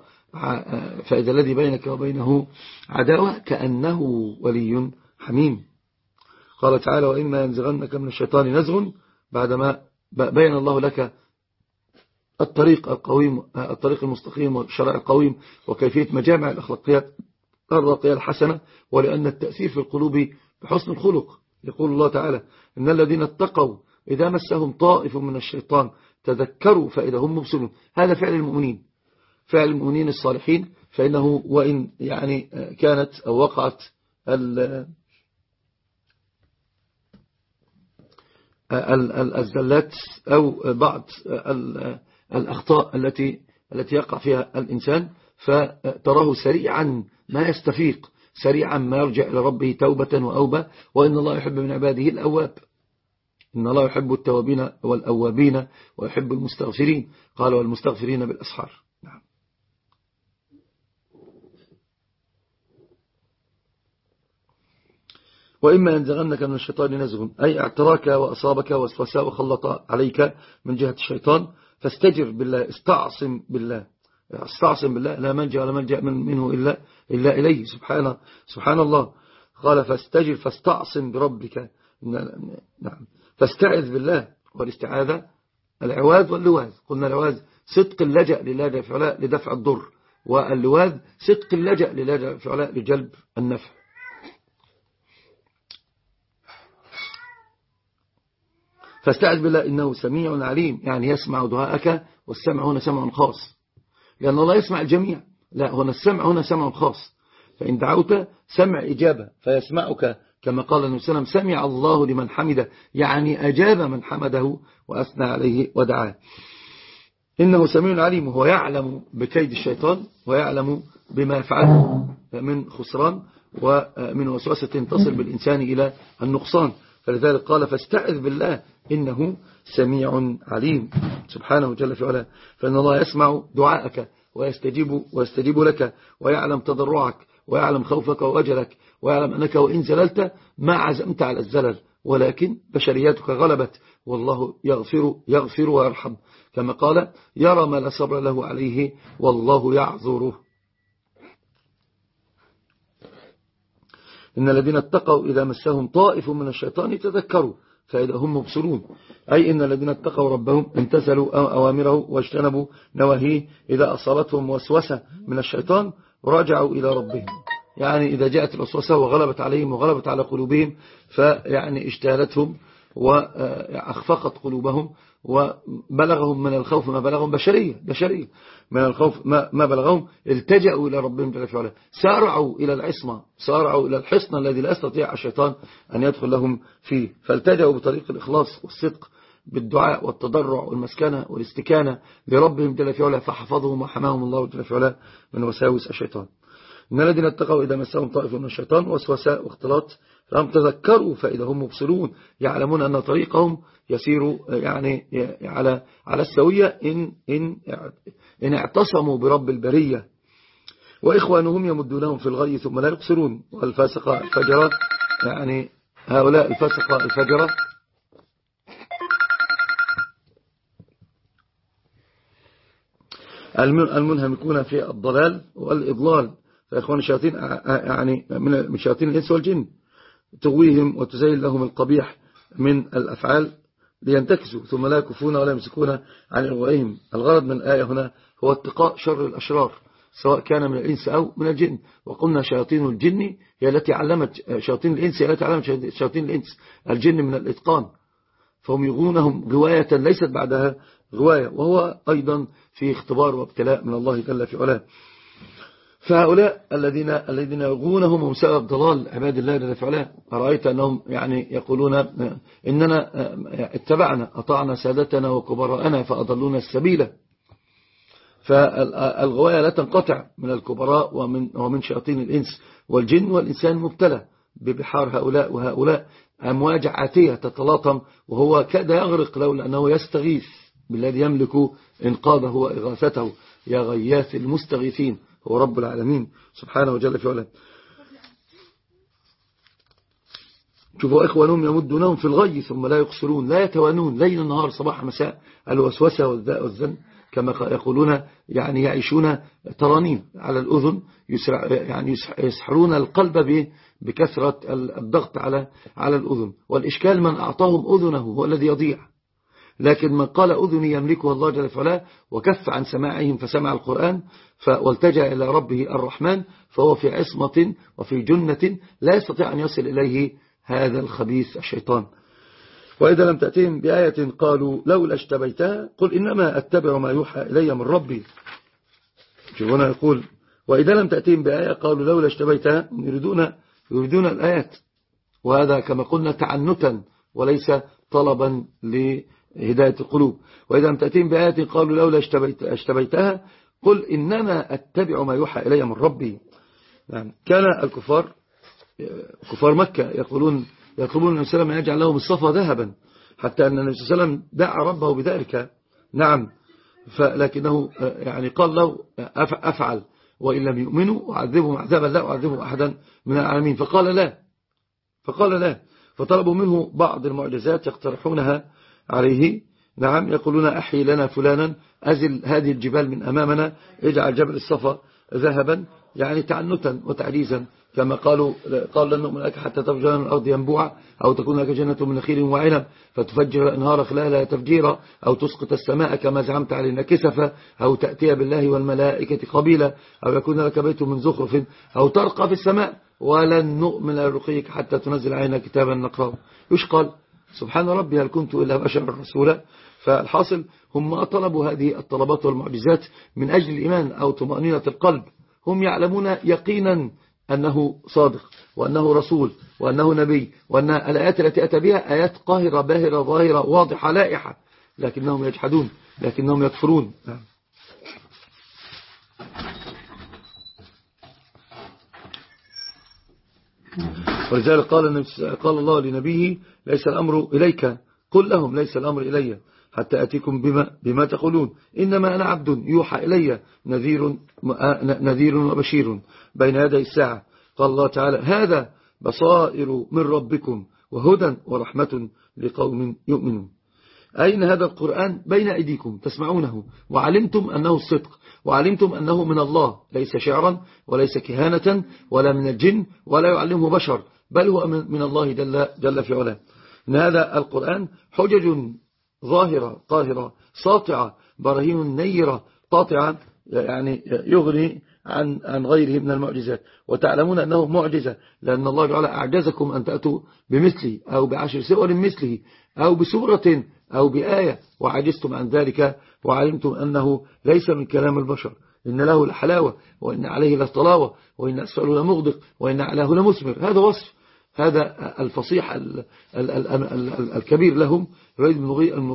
فإذا الذي بينك وبينه عداوة كأنه ولي حميم. قال تعالى وإما ينزغنك من الشيطان نزغ بعدما بين الله لك الطريق القويم الطريق المستقيم والشرع القويم وكيفية مجامع الأخلاقيات الراقية الحسنة ولأن التأثير في القلوب بحسن الخلق. يقول الله تعالى إن الذين اتقوا إذا مسهم طائف من الشيطان تذكروا فإذا هم مبسلون هذا فعل المؤمنين. فعل المؤمنين الصالحين فإنه وإن يعني كانت أو وقعت الزلات أو بعض الأخطاء التي التي يقع فيها الإنسان فتراه سريعا ما يستفيق سريعا ما يرجع إلى ربه توبة وأوبة وإن الله يحب من عباده الأواب. إن الله يحب التوابين والأوابين ويحب المستغفرين. قال والمستغفرين بالأسحار. وإما ينزغنك من الشيطان نزغ أي اعتراك وأصابك وسوساء وخلط عليك من جهة الشيطان فاستجر بالله استعصم بالله. استعصم بالله لا منجا ولا ملجأ من منه إلا, إلا إليه. سبحانه سبحان الله. قال فاستجر فاستعصم بربك. نعم. فاستعذ بالله والاستعاذة. العواذ واللواذ. قلنا العواذ صدق اللجأ لدفع الضر. واللواذ صدق اللجأ للدفع لجلب النفع. فاستعذ بالله إنه سميع عليم. يعني يسمع دعاءك والسمع هنا سمع خاص. لأن الله يسمع الجميع. لا هنا السمع هنا سمع خاص. فإن دعوت سمع إجابة فيسمعك كما قال النبي صلى الله عليه وسلم سمع الله لمن حمده. يعني أجاب من حمده وأثنى عليه ودعاه. إنه سميع عليم وهو يعلم بكيد الشيطان ويعلم بما يفعله من خسران ومن وسوسة تصل بالإنسان إلى النقصان. فلذلك قال فاستعذ بالله إنه سميع عليم. سبحانه جل في علاه. فإن الله يسمع دعاءك ويستجيب, ويستجيب لك ويعلم تضرعك ويعلم خوفك ووجلك ويعلم أنك وإن زللت ما عزمت على الزلل ولكن بشرياتك غلبت. والله يغفر, يغفر ويرحم. كما قال يرى ما لا صبر له عليه والله يعذره. إن الذين اتقوا إذا مسهم طائف من الشيطان تذكروا فإذا هم مبصرون. أي إن الذين اتقوا ربهم امتثلوا أوامره واجتنبوا نواهيه إذا أصابتهم وسوسة من الشيطان رجعوا إلى ربهم. يعني إذا جاءت الوسوسة وغلبت عليهم وغلبت على قلوبهم فيعني اجتالتهم وأخفقت قلوبهم وبلغهم من الخوف ما بلغهم بشرية بشرية. من الخوف ما, بلغهم التجأوا إلى ربهم جل وعلا. سارعوا إلى العصمة سارعوا إلى الحصن الذي لا يستطيع الشيطان أن يدخل لهم فيه. فالتجأوا بطريق الإخلاص والصدق بالدعاء والتضرع والمسكنة والاستكانة لربهم جل وعلا فحفظهم وحماهم الله جل وعلا من وساوس الشيطان. إن الذين اتقوا إذا مسهم طائف من الشيطان وسوساء واختلاط لم تذكروا فإذا هم مبصرون يعلمون أن طريقهم يسير يعني على على السوية إن, إن, إن اعتصموا برب البرية. وإخوانهم يمدونهم في الغي ثم لا يقصرون والفاسقة الفجرة يعني هؤلاء الفاسقة الفجرة المنهمكون في الضلال والإضلال. فإخوان الشياطين يعني من شياطين الإنس والجن. تغويهم وتزين لهم القبيح من الأفعال لينتكسوا ثم لا يكفون ولا يمسكون عن إغوائهم. الغرض من الآية هنا هو اتقاء شر الأشرار سواء كان من الإنس أو من الجن. وقلنا شياطين الجن هي التي علمت شياطين الإنس هي التي علمت شياطين الإنس الجن من الإتقان. فهم يغونهم غواية ليست بعدها غواية وهو أيضا في اختبار وابتلاء من الله جل في علاه. فهؤلاء الذين الذين يغونهم بسبب ضلال عباد الله جل وعلا أرأيت أنهم يعني يقولون إننا اتبعنا أطعنا سادتنا وكبراءنا فأضلونا السبيل. فالغواية لا تنقطع من الكبراء ومن, ومن شياطين الإنس والجن والإنسان مبتلى ببحار هؤلاء وهؤلاء. أمواج عاتية تتلاطم وهو كاد يغرق لولا أنه يستغيث بالذي يملك إنقاذه وإغاثته. يا غياث المستغيثين. هو رب العالمين. سبحانه وجل في علاه. شوفوا إخوانهم يمدونهم في الغي ثم لا يقصرون. لا يتوانون. ليل النهار صباح مساء. الوسوسة والذن كما يقولون يعني يعيشون ترانيم على الأذن يسرع يعني يسحرون القلب بكثرة الضغط على على الأذن. والإشكال من أعطاهم أذنه هو الذي يضيع. لكن من قال أذني يملكها الله جل وعلا وكف عن سماعهم فسمع القرآن والتجأ إلى ربه الرحمن فهو في عصمة وفي جنة لا يستطيع أن يصل إليه هذا الخبيث الشيطان. وإذا لم تأتهم بآية قالوا لولا اشتبيتها قل إنما أتبع ما يوحى إلي من ربي. هنا يقول وإذا لم تأتهم بآية قالوا لولا اشتبيتها يريدون, يريدون الآيات. وهذا كما قلنا تعنتا وليس طلبا لهداية القلوب. وإذا لم تأتهم بآية قالوا لولا اشتبيت اشتبيتها قل إنما أتبع ما يوحى إلي من ربي. يعني كان الكفار كفار مكة يقولون يطلبون النبي صلى الله عليه وسلم يجعل لهم الصفا ذهبا حتى أن النبي صلى الله عليه وسلم دعا ربه بذلك. نعم. فلكنه يعني قال له أفعل وإن لم يؤمنوا أعذبهم عذابا لا أعذبهم أحدا من العالمين. فقال لا. فقال لا. فطلبوا منه بعض المعجزات يقترحونها عليه. نعم يقولون أحي لنا فلانا أزل هذه الجبال من أمامنا اجعل جبل الصفا ذهبا يعني تعنتا وتعريزا كما قالوا قال لن نؤمن لك حتى تفجر من الأرض ينبوعا أو تكون لك جنة من نخيل وعنب فتفجر الأنهار خلالها تفجيرا أو تسقط السماء كما زعمت علينا كسفا أو تأتي بالله والملائكة قبيلا أو يكون لك بيت من زخرف أو ترقى في السماء. ولن نؤمن لرقيك حتى تنزل علينا كتابا نقرأه. يشقل سبحان ربي هل كنت إلا بشر رسولا؟ فالحاصل هم طلبوا هذه الطلبات والمعجزات من أجل الإيمان أو طمأنينة القلب. هم يعلمون يقينا أنه صادق وأنه رسول وأنه نبي وأن الآيات التي أتى بها آيات قاهرة باهرة ظاهرة واضحة لائحة لكنهم يجحدون لكنهم يكفرون. نعم. ولذلك قال, قال الله لنبيه ليس الأمر إليك. قل لهم ليس الأمر إلي. حتى أتيكم بما, بما تقولون. إنما أنا عبد يوحى إلي نذير, نذير وبشير بين يدي الساعة. قال الله تعالى هذا بصائر من ربكم وهدى ورحمة لقوم يؤمنون. أين هذا القرآن؟ بين أيديكم تسمعونه. وعلمتم أنه الصدق وعلمتم أنه من الله. ليس شعرا وليس كهانة ولا من الجن ولا يعلمه بشر. بل هو من الله جل, جل في علاه. إن هذا القرآن حجج ظاهرة قاهرة ساطعة براهين نيرة قاطعة يعني يغني عن عن غيره من المعجزات. وتعلمون أنه معجزة لأن الله تعالى أعجزكم أن تأتوا بمثله أو بعشر سور مثله أو بسورة أو بآية. وعجزتم عن ذلك وعلمتم أنه ليس من كلام البشر. إن له الحلاوة وإن عليه للطلاوة وإن أسفله لمغدق وإن علاه لمثمر. هذا وصف. هذا الفصيح الكبير لهم رئيس بن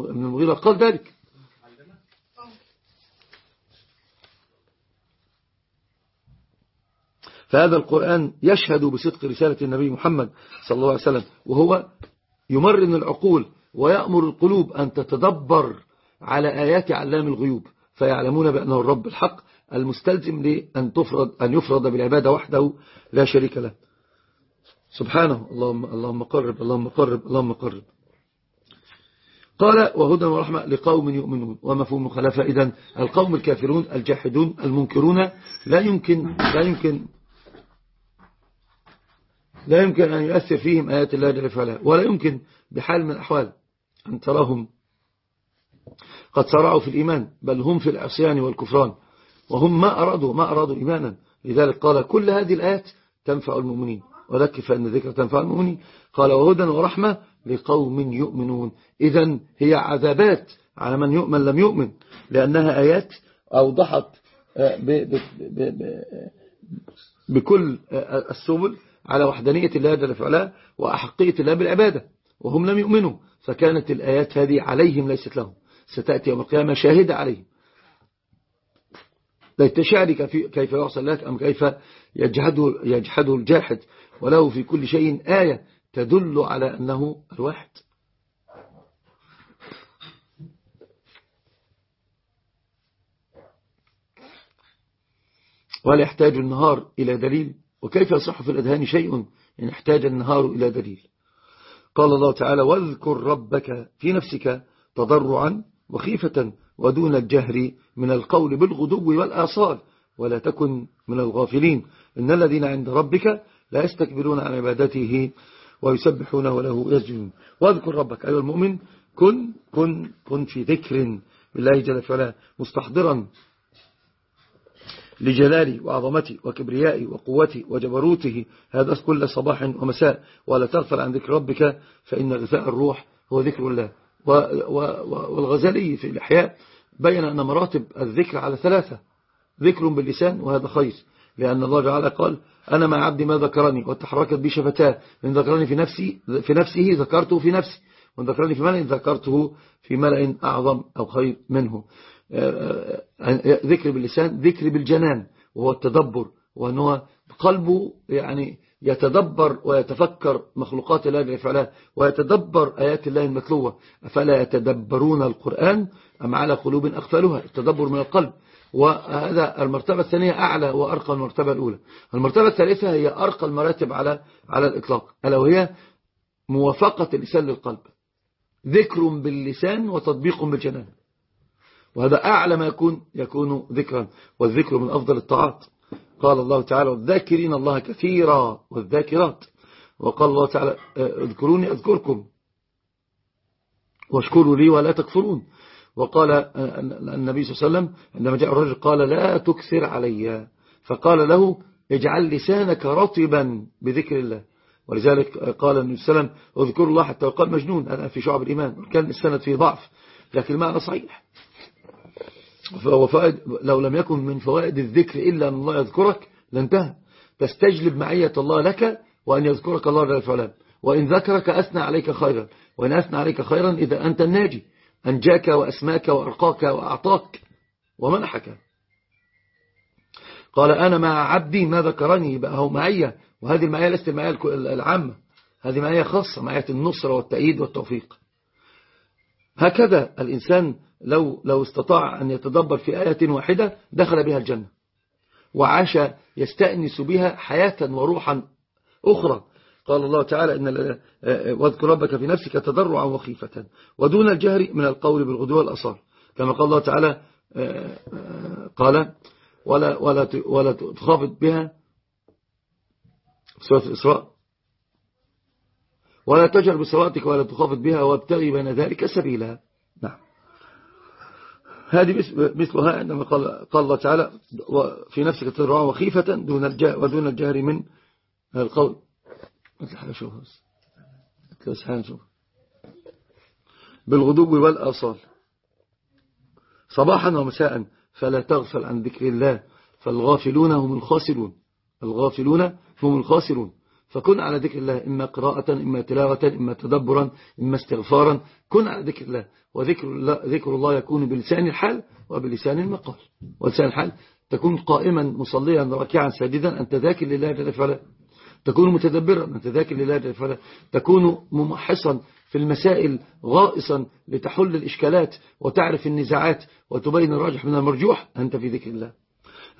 المغيرة قال ذلك. فهذا القرآن يشهد بصدق رسالة النبي محمد صلى الله عليه وسلم وهو يمرن العقول ويأمر القلوب أن تتدبر على آيات علام الغيوب فيعلمون بأنه الرب الحق المستلزم لأن تفرض أن يفرض بالعبادة وحده لا شريك له. سبحانه. اللهم اللهم قرب اللهم قرب اللهم قرب. قال وهدى ورحمة لقوم يؤمنون. ومفهوم مخالفة إذن القوم الكافرون الجاحدون المنكرون لا يمكن لا يمكن لا يمكن أن يؤثر فيهم آيات الله جل وعلا. ولا يمكن بحال من الأحوال أن تراهم قد صرعوا في الإيمان بل هم في العصيان والكفران. وهم ما أرادوا ما أرادوا إيمانا. لذلك قال كل هذه الآيات تنفع المؤمنين. وذكر فإن ذكر تنفع المؤمنين قال وهدى ورحمة لقوم يؤمنون. إذا هي عذابات على من يؤمن لم يؤمن لأنها آيات أوضحت آه، بكل آه، السبل على وحدانية الله جل وعلا وأحقية الله بالعبادة وهم لم يؤمنوا. فكانت الآيات هذه عليهم ليست لهم. ستأتي يوم القيامة شاهدة عليهم. لا تشعري كيف يحصل لك أم كيف يجحده, يجحده الجاحد. وله في كل شيء آية تدل على أنه الواحد وهل يحتاج النهار إلى دليل؟ وكيف يصح في الأذهان شيء إن احتاج النهار إلى دليل؟ قال الله تعالى واذكر ربك في نفسك تضرعا وخيفة ودون الجهر من القول بالغدو والآصال ولا تكن من الغافلين. إن الذين عند ربك لا يستكبرون عن عبادته ويسبحونه له يسجدون واذكر ربك أيها المؤمن كن, كن, كن في ذكر بالله جل وعلا مستحضرا لجلالي وعظمتي وكبريائي وقوتي وجبروته. هذا كل صباح ومساء. ولا تغفل عن ذكر ربك فإن غثاء الروح هو ذكر الله. والغزالي في الإحياء بين أن مراتب الذكر على ثلاثة ذكر باللسان وهذا خير. لأن الله تعالى قال أنا مع عبدي ما ذكرني وتحركت بي شفتاه إن ذكرني في نفسي في نفسه ذكرته في نفسي وإن ذكرني في ملأ ذكرته في ملأ أعظم أو خير منه. آه، آه، آه، ذكر باللسان ذكر بالجنان وهو التدبر وأنه قلبه يعني يتدبر ويتفكر مخلوقات الله جل وعلا ويتدبر آيات الله المتلوة. أفلا يتدبرون القرآن أم على قلوب أقفلها؟ التدبر من القلب. وهذا المرتبة الثانية أعلى وأرقى المرتبة الأولى. المرتبة الثالثة هي أرقى المراتب على على الإطلاق. ألا وهي موافقة اللسان للقلب. ذكر باللسان وتطبيق بالجنان. وهذا أعلى ما يكون يكون ذكرا. والذكر من أفضل الطاعات. قال الله تعالى والذاكرين الله كثيرا والذاكرات. وقال الله تعالى اذكروني أذكركم واشكروا لي ولا تكفرون. وقال النبي صلى الله عليه وسلم عندما جاء الرجل قال لا تكثر علي. فقال له اجعل لسانك رطبا بذكر الله. ولذلك قال النبي صلى الله عليه وسلم اذكر الله حتى وقال مجنون. أنا في شعب الإيمان كان السند فيه ضعف لكن المعنى صحيح. وفائد لو لم يكن من فوائد الذكر إلا أن الله يذكرك لانتهى. تستجلب معية الله لك وأن يذكرك الله جل وعلا. وإن ذكرك أثنى عليك خيرا. وإن أثنى عليك خيرا إذا أنت الناجي. أنجاك وأسماك وأرقاك وأعطاك ومنحك. قال أنا مع عبدي ما ذكرني بقى هو معية. وهذه المعية لست المعية العامة. هذه معية خاصة معية النصرة والتأييد والتوفيق. هكذا الإنسان لو, لو استطاع أن يتدبر في آية واحدة دخل بها الجنة وعاش يستأنس بها حياة وروحا أخرى. قال الله تعالى إن واذكر ربك في نفسك تضرعا وخيفة ودون الجهر من القول بالغدو والأصال. كما قال الله تعالى قال ولا, ولا, ولا تخافت بها. في سورة الإسراء ولا تجر بصلاتك ولا تخافت بها وابتغي بين ذلك سبيلا. نعم. هذه مثلها عندما قال, قال الله تعالى في نفسك تضرعا وخيفة دون الجهر ودون الجهر من القول. مثل حاجة شوف. بس شوف بالغدو والآصال. صباحا ومساء فلا تغفل عن ذكر الله فالغافلون هم الخاسرون. الغافلون هم الخاسرون. فكن على ذكر الله إما قراءة إما تلاوة إما تدبرا إما استغفارا كن على ذكر الله. وذكر الله, ذكر الله يكون بلسان الحال وبلسان المقال. ولسان الحال تكون قائما مصليا راكعا ساجدا أنت ذاكر لله جل وعلا. تكون متدبرا أنت ذاكر لله جل وعلا. تكون ممحصا في المسائل غائصا لتحل الإشكالات وتعرف النزاعات وتبين الراجح من المرجوح. أنت في ذكر الله.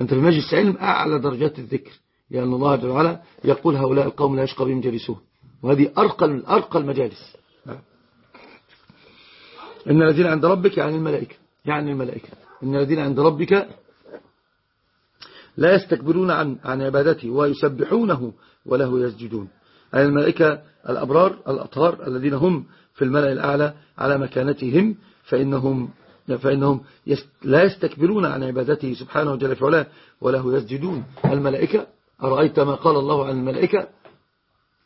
أنت في مجلس علم أعلى درجات الذكر. لأن الله جل وعلا يقول هؤلاء القوم لا يشقى بهم جلسوه وهذه أرقى, أرقى المجالس. إن الذين عند ربك يعني الملائكة. يعني الملائكة. إن الذين عند ربك لا يستكبرون عن عن عبادته ويسبحونه وله يسجدون. أي الملائكة الأبرار الأطهار الذين هم في الملأ الأعلى على مكانتهم فإنهم فإنهم لا يستكبرون عن عبادته سبحانه علاه وله يسجدون. الملائكة أرأيت ما قال الله عن الملائكة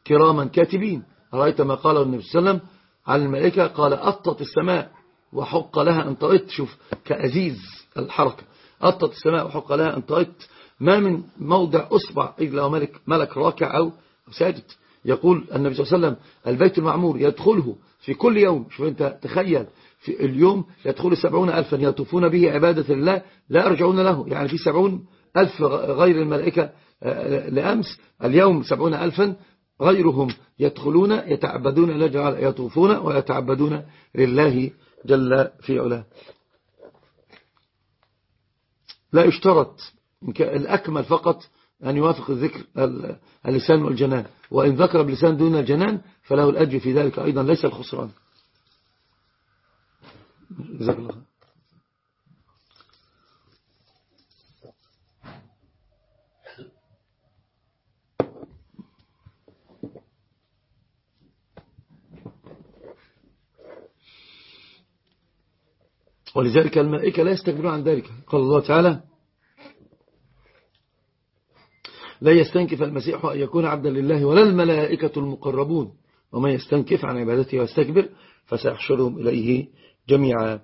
كراما كاتبين؟ أرأيت ما قاله النبي صلى الله عليه وسلم عن الملائكة؟ قال أطت السماء وحق لها أن طئت شوف كأزيز الحركة. أطت السماء وحق لها أن طئت ما من موضع أصبع إلا ملك, ملك راكع أو ساجد. يقول النبي صلى الله عليه وسلم البيت المعمور يدخله في كل يوم. شوف أنت تخيل. في اليوم يدخل سبعون ألفا يطوفون به عبادة الله لا يرجعون له. يعني في سبعون ألف غير الملائكة آه، لأمس اليوم سبعون ألفا غيرهم يدخلون يتعبدون يطوفون ويتعبدون لله جل في علاه. لا يشترط الأكمل فقط أن يوافق الذكر اللسان والجنان. وإن ذكر بلسان دون الجنان فله الأجر في ذلك أيضا ليس الخسران. جزاك الله ولذلك الملائكة لا يستكبرون عن ذلك. قال الله تعالى لا يستنكف المسيح أن يكون عبدا لله ولا الملائكة المقربون. ومن يستنكف عن عبادته ويستكبر فسيحشرهم إليه جميعا.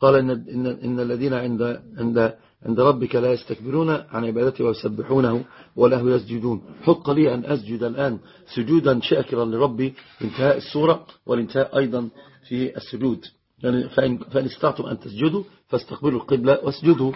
قال إن, إن, إن الذين عند, عند, عند ربك لا يستكبرون عن عبادته ويسبحونه وله يسجدون. حق لي أن أسجد الآن سجودا شاكرا لربي انتهاء السورة والانتهاء أيضا في السجود. يعني فإن, فإن استطعتم أن تسجدوا فاستقبلوا القبلة واسجدوا.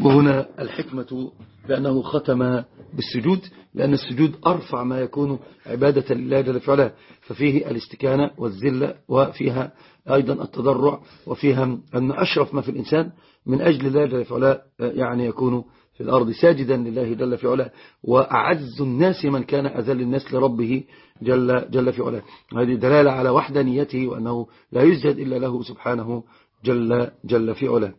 وهنا الحكمة بأنه ختم بالسجود لأن السجود أرفع ما يكون عبادة لله جل فعلا ففيه الاستكانة والذلة وفيها أيضا التضرع وفيها أن أشرف ما في الإنسان من أجل الله جل فعلا يعني يكون في الأرض ساجدا لله جل في علاه وأعز الناس من كان أذل الناس لربه جل, جل في علاه. هذه دلالة على وحدانيته وأنه لا يسجد إلا له سبحانه جل, جل في علاه.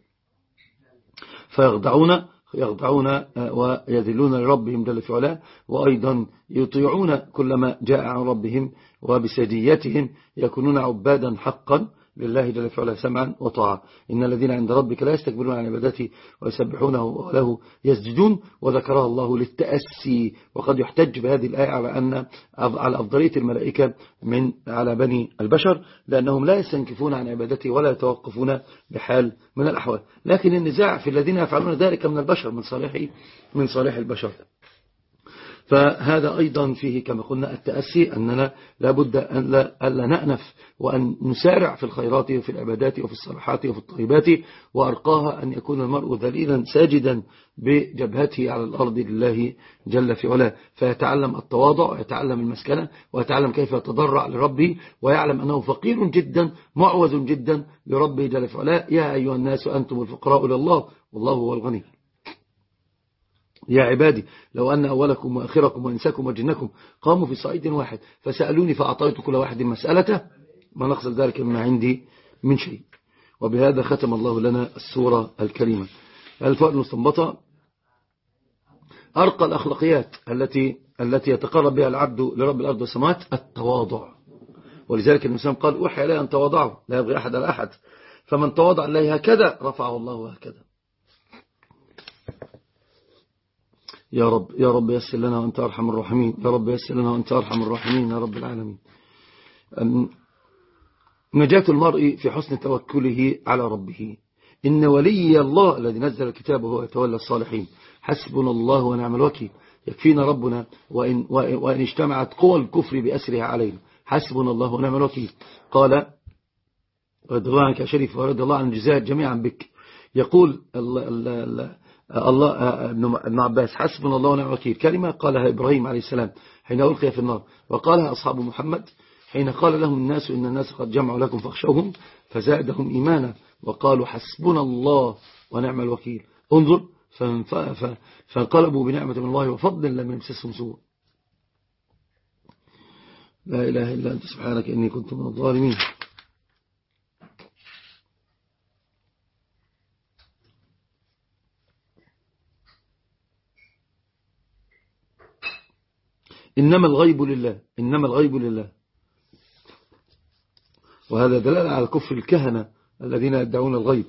فيخضعون يخضعون آه، ويذلون لربهم جل في علاه وأيضا يطيعون كل ما جاء عن ربهم وبسجيتهم يكونون عبادا حقا. لله جل وعلا سمعا وطاعة إن الذين عند ربك لا يستكبرون عن عبادته ويسبحونه وله يسجدون وذكرها الله للتأسي. وقد يحتج بهذه الآية على أن على أفضلية الملائكة من على بني البشر لأنهم لا يستنكفون عن عبادته ولا يتوقفون بحال من الأحوال. لكن النزاع في الذين يفعلون ذلك من البشر من صالح من صالح البشر. فهذا أيضا فيه كما قلنا التأسي أننا لابد أن لا, أن لا نأنف وأن نسارع في الخيرات وفي العبادات وفي الصالحات وفي الطيبات وأرقاها أن يكون المرء ذليلا ساجدا بجبهته على الأرض لله جل في علاه. فيتعلم التواضع ويتعلم المسكنة ويتعلم كيف يتضرع لربه ويعلم أنه فقير جدا معوز جدا لربه جل في علاه. يا أيها الناس أنتم الفقراء إلى الله والله هو الغني. يا عبادي لو أن أولكم وآخركم وإنساكم وجنكم قاموا في صعيد واحد فسألوني فأعطيت كل واحد مسألته ما نقصد ذلك مما عندي من شيء. وبهذا ختم الله لنا السورة الكريمة. الفوائد المستنبطة أرقى الأخلاقيات التي التي يتقرب بها العبد لرب الأرض والسماوات التواضع. ولذلك الإنسان قال أوحي عليه أن تواضعوا لا يبغي أحد على أحد. فمن تواضع الله هكذا رفعه الله هكذا. يا رب يا رب يسر لنا وأنت أرحم الراحمين. يا رب يسر لنا وأنت أرحم الراحمين يا رب العالمين. نجاة المرء في حسن توكله على ربه. إن ولي الله الذي نزل الكتاب هو يتولى الصالحين. حسبنا الله ونعم الوكيل. يكفينا ربنا وإن, وإن اجتمعت قوى الكفر بأسرها علينا. حسبنا الله ونعم الوكيل. قال رضي الله عنك يا شريف ورضي الله عن الجزاء جميعا بك. يقول الله الله ابن عباس حسبنا الله ونعم الوكيل. كلمة قالها إبراهيم عليه السلام حين ألقي في النار وقالها أصحاب محمد حين قال لهم الناس إن الناس قد جمعوا لكم فاخشوهم فزادهم إيمانا وقالوا حسبنا الله ونعم الوكيل. انظر فانقلبوا بنعمة من الله وفضل لم يمسسهم سوء. لا إله إلا أنت سبحانك إني كنت من الظالمين. إنما الغيب لله إنما الغيب لله. وهذا دلالة على كفر الكهنة الذين يدعون الغيب.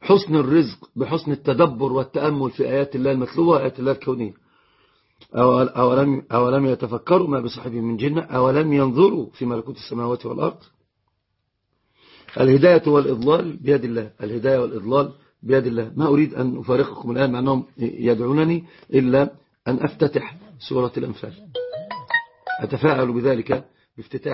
حسن الرزق بحسن التدبر والتأمل في آيات الله المتلوة وآيات الله الكونية. أولم, أولم يتفكروا ما بصحبهم من جنة؟ أولم ينظروا في ملكوت السماوات والأرض؟ الهداية والإضلال بيد الله. الهداية والإضلال بيد الله. ما أريد أن أفارقكم الآن مع أنهم يدعونني إلا أن أفتتح سورة الأنفال. أتفاعل بذلك بافتتاح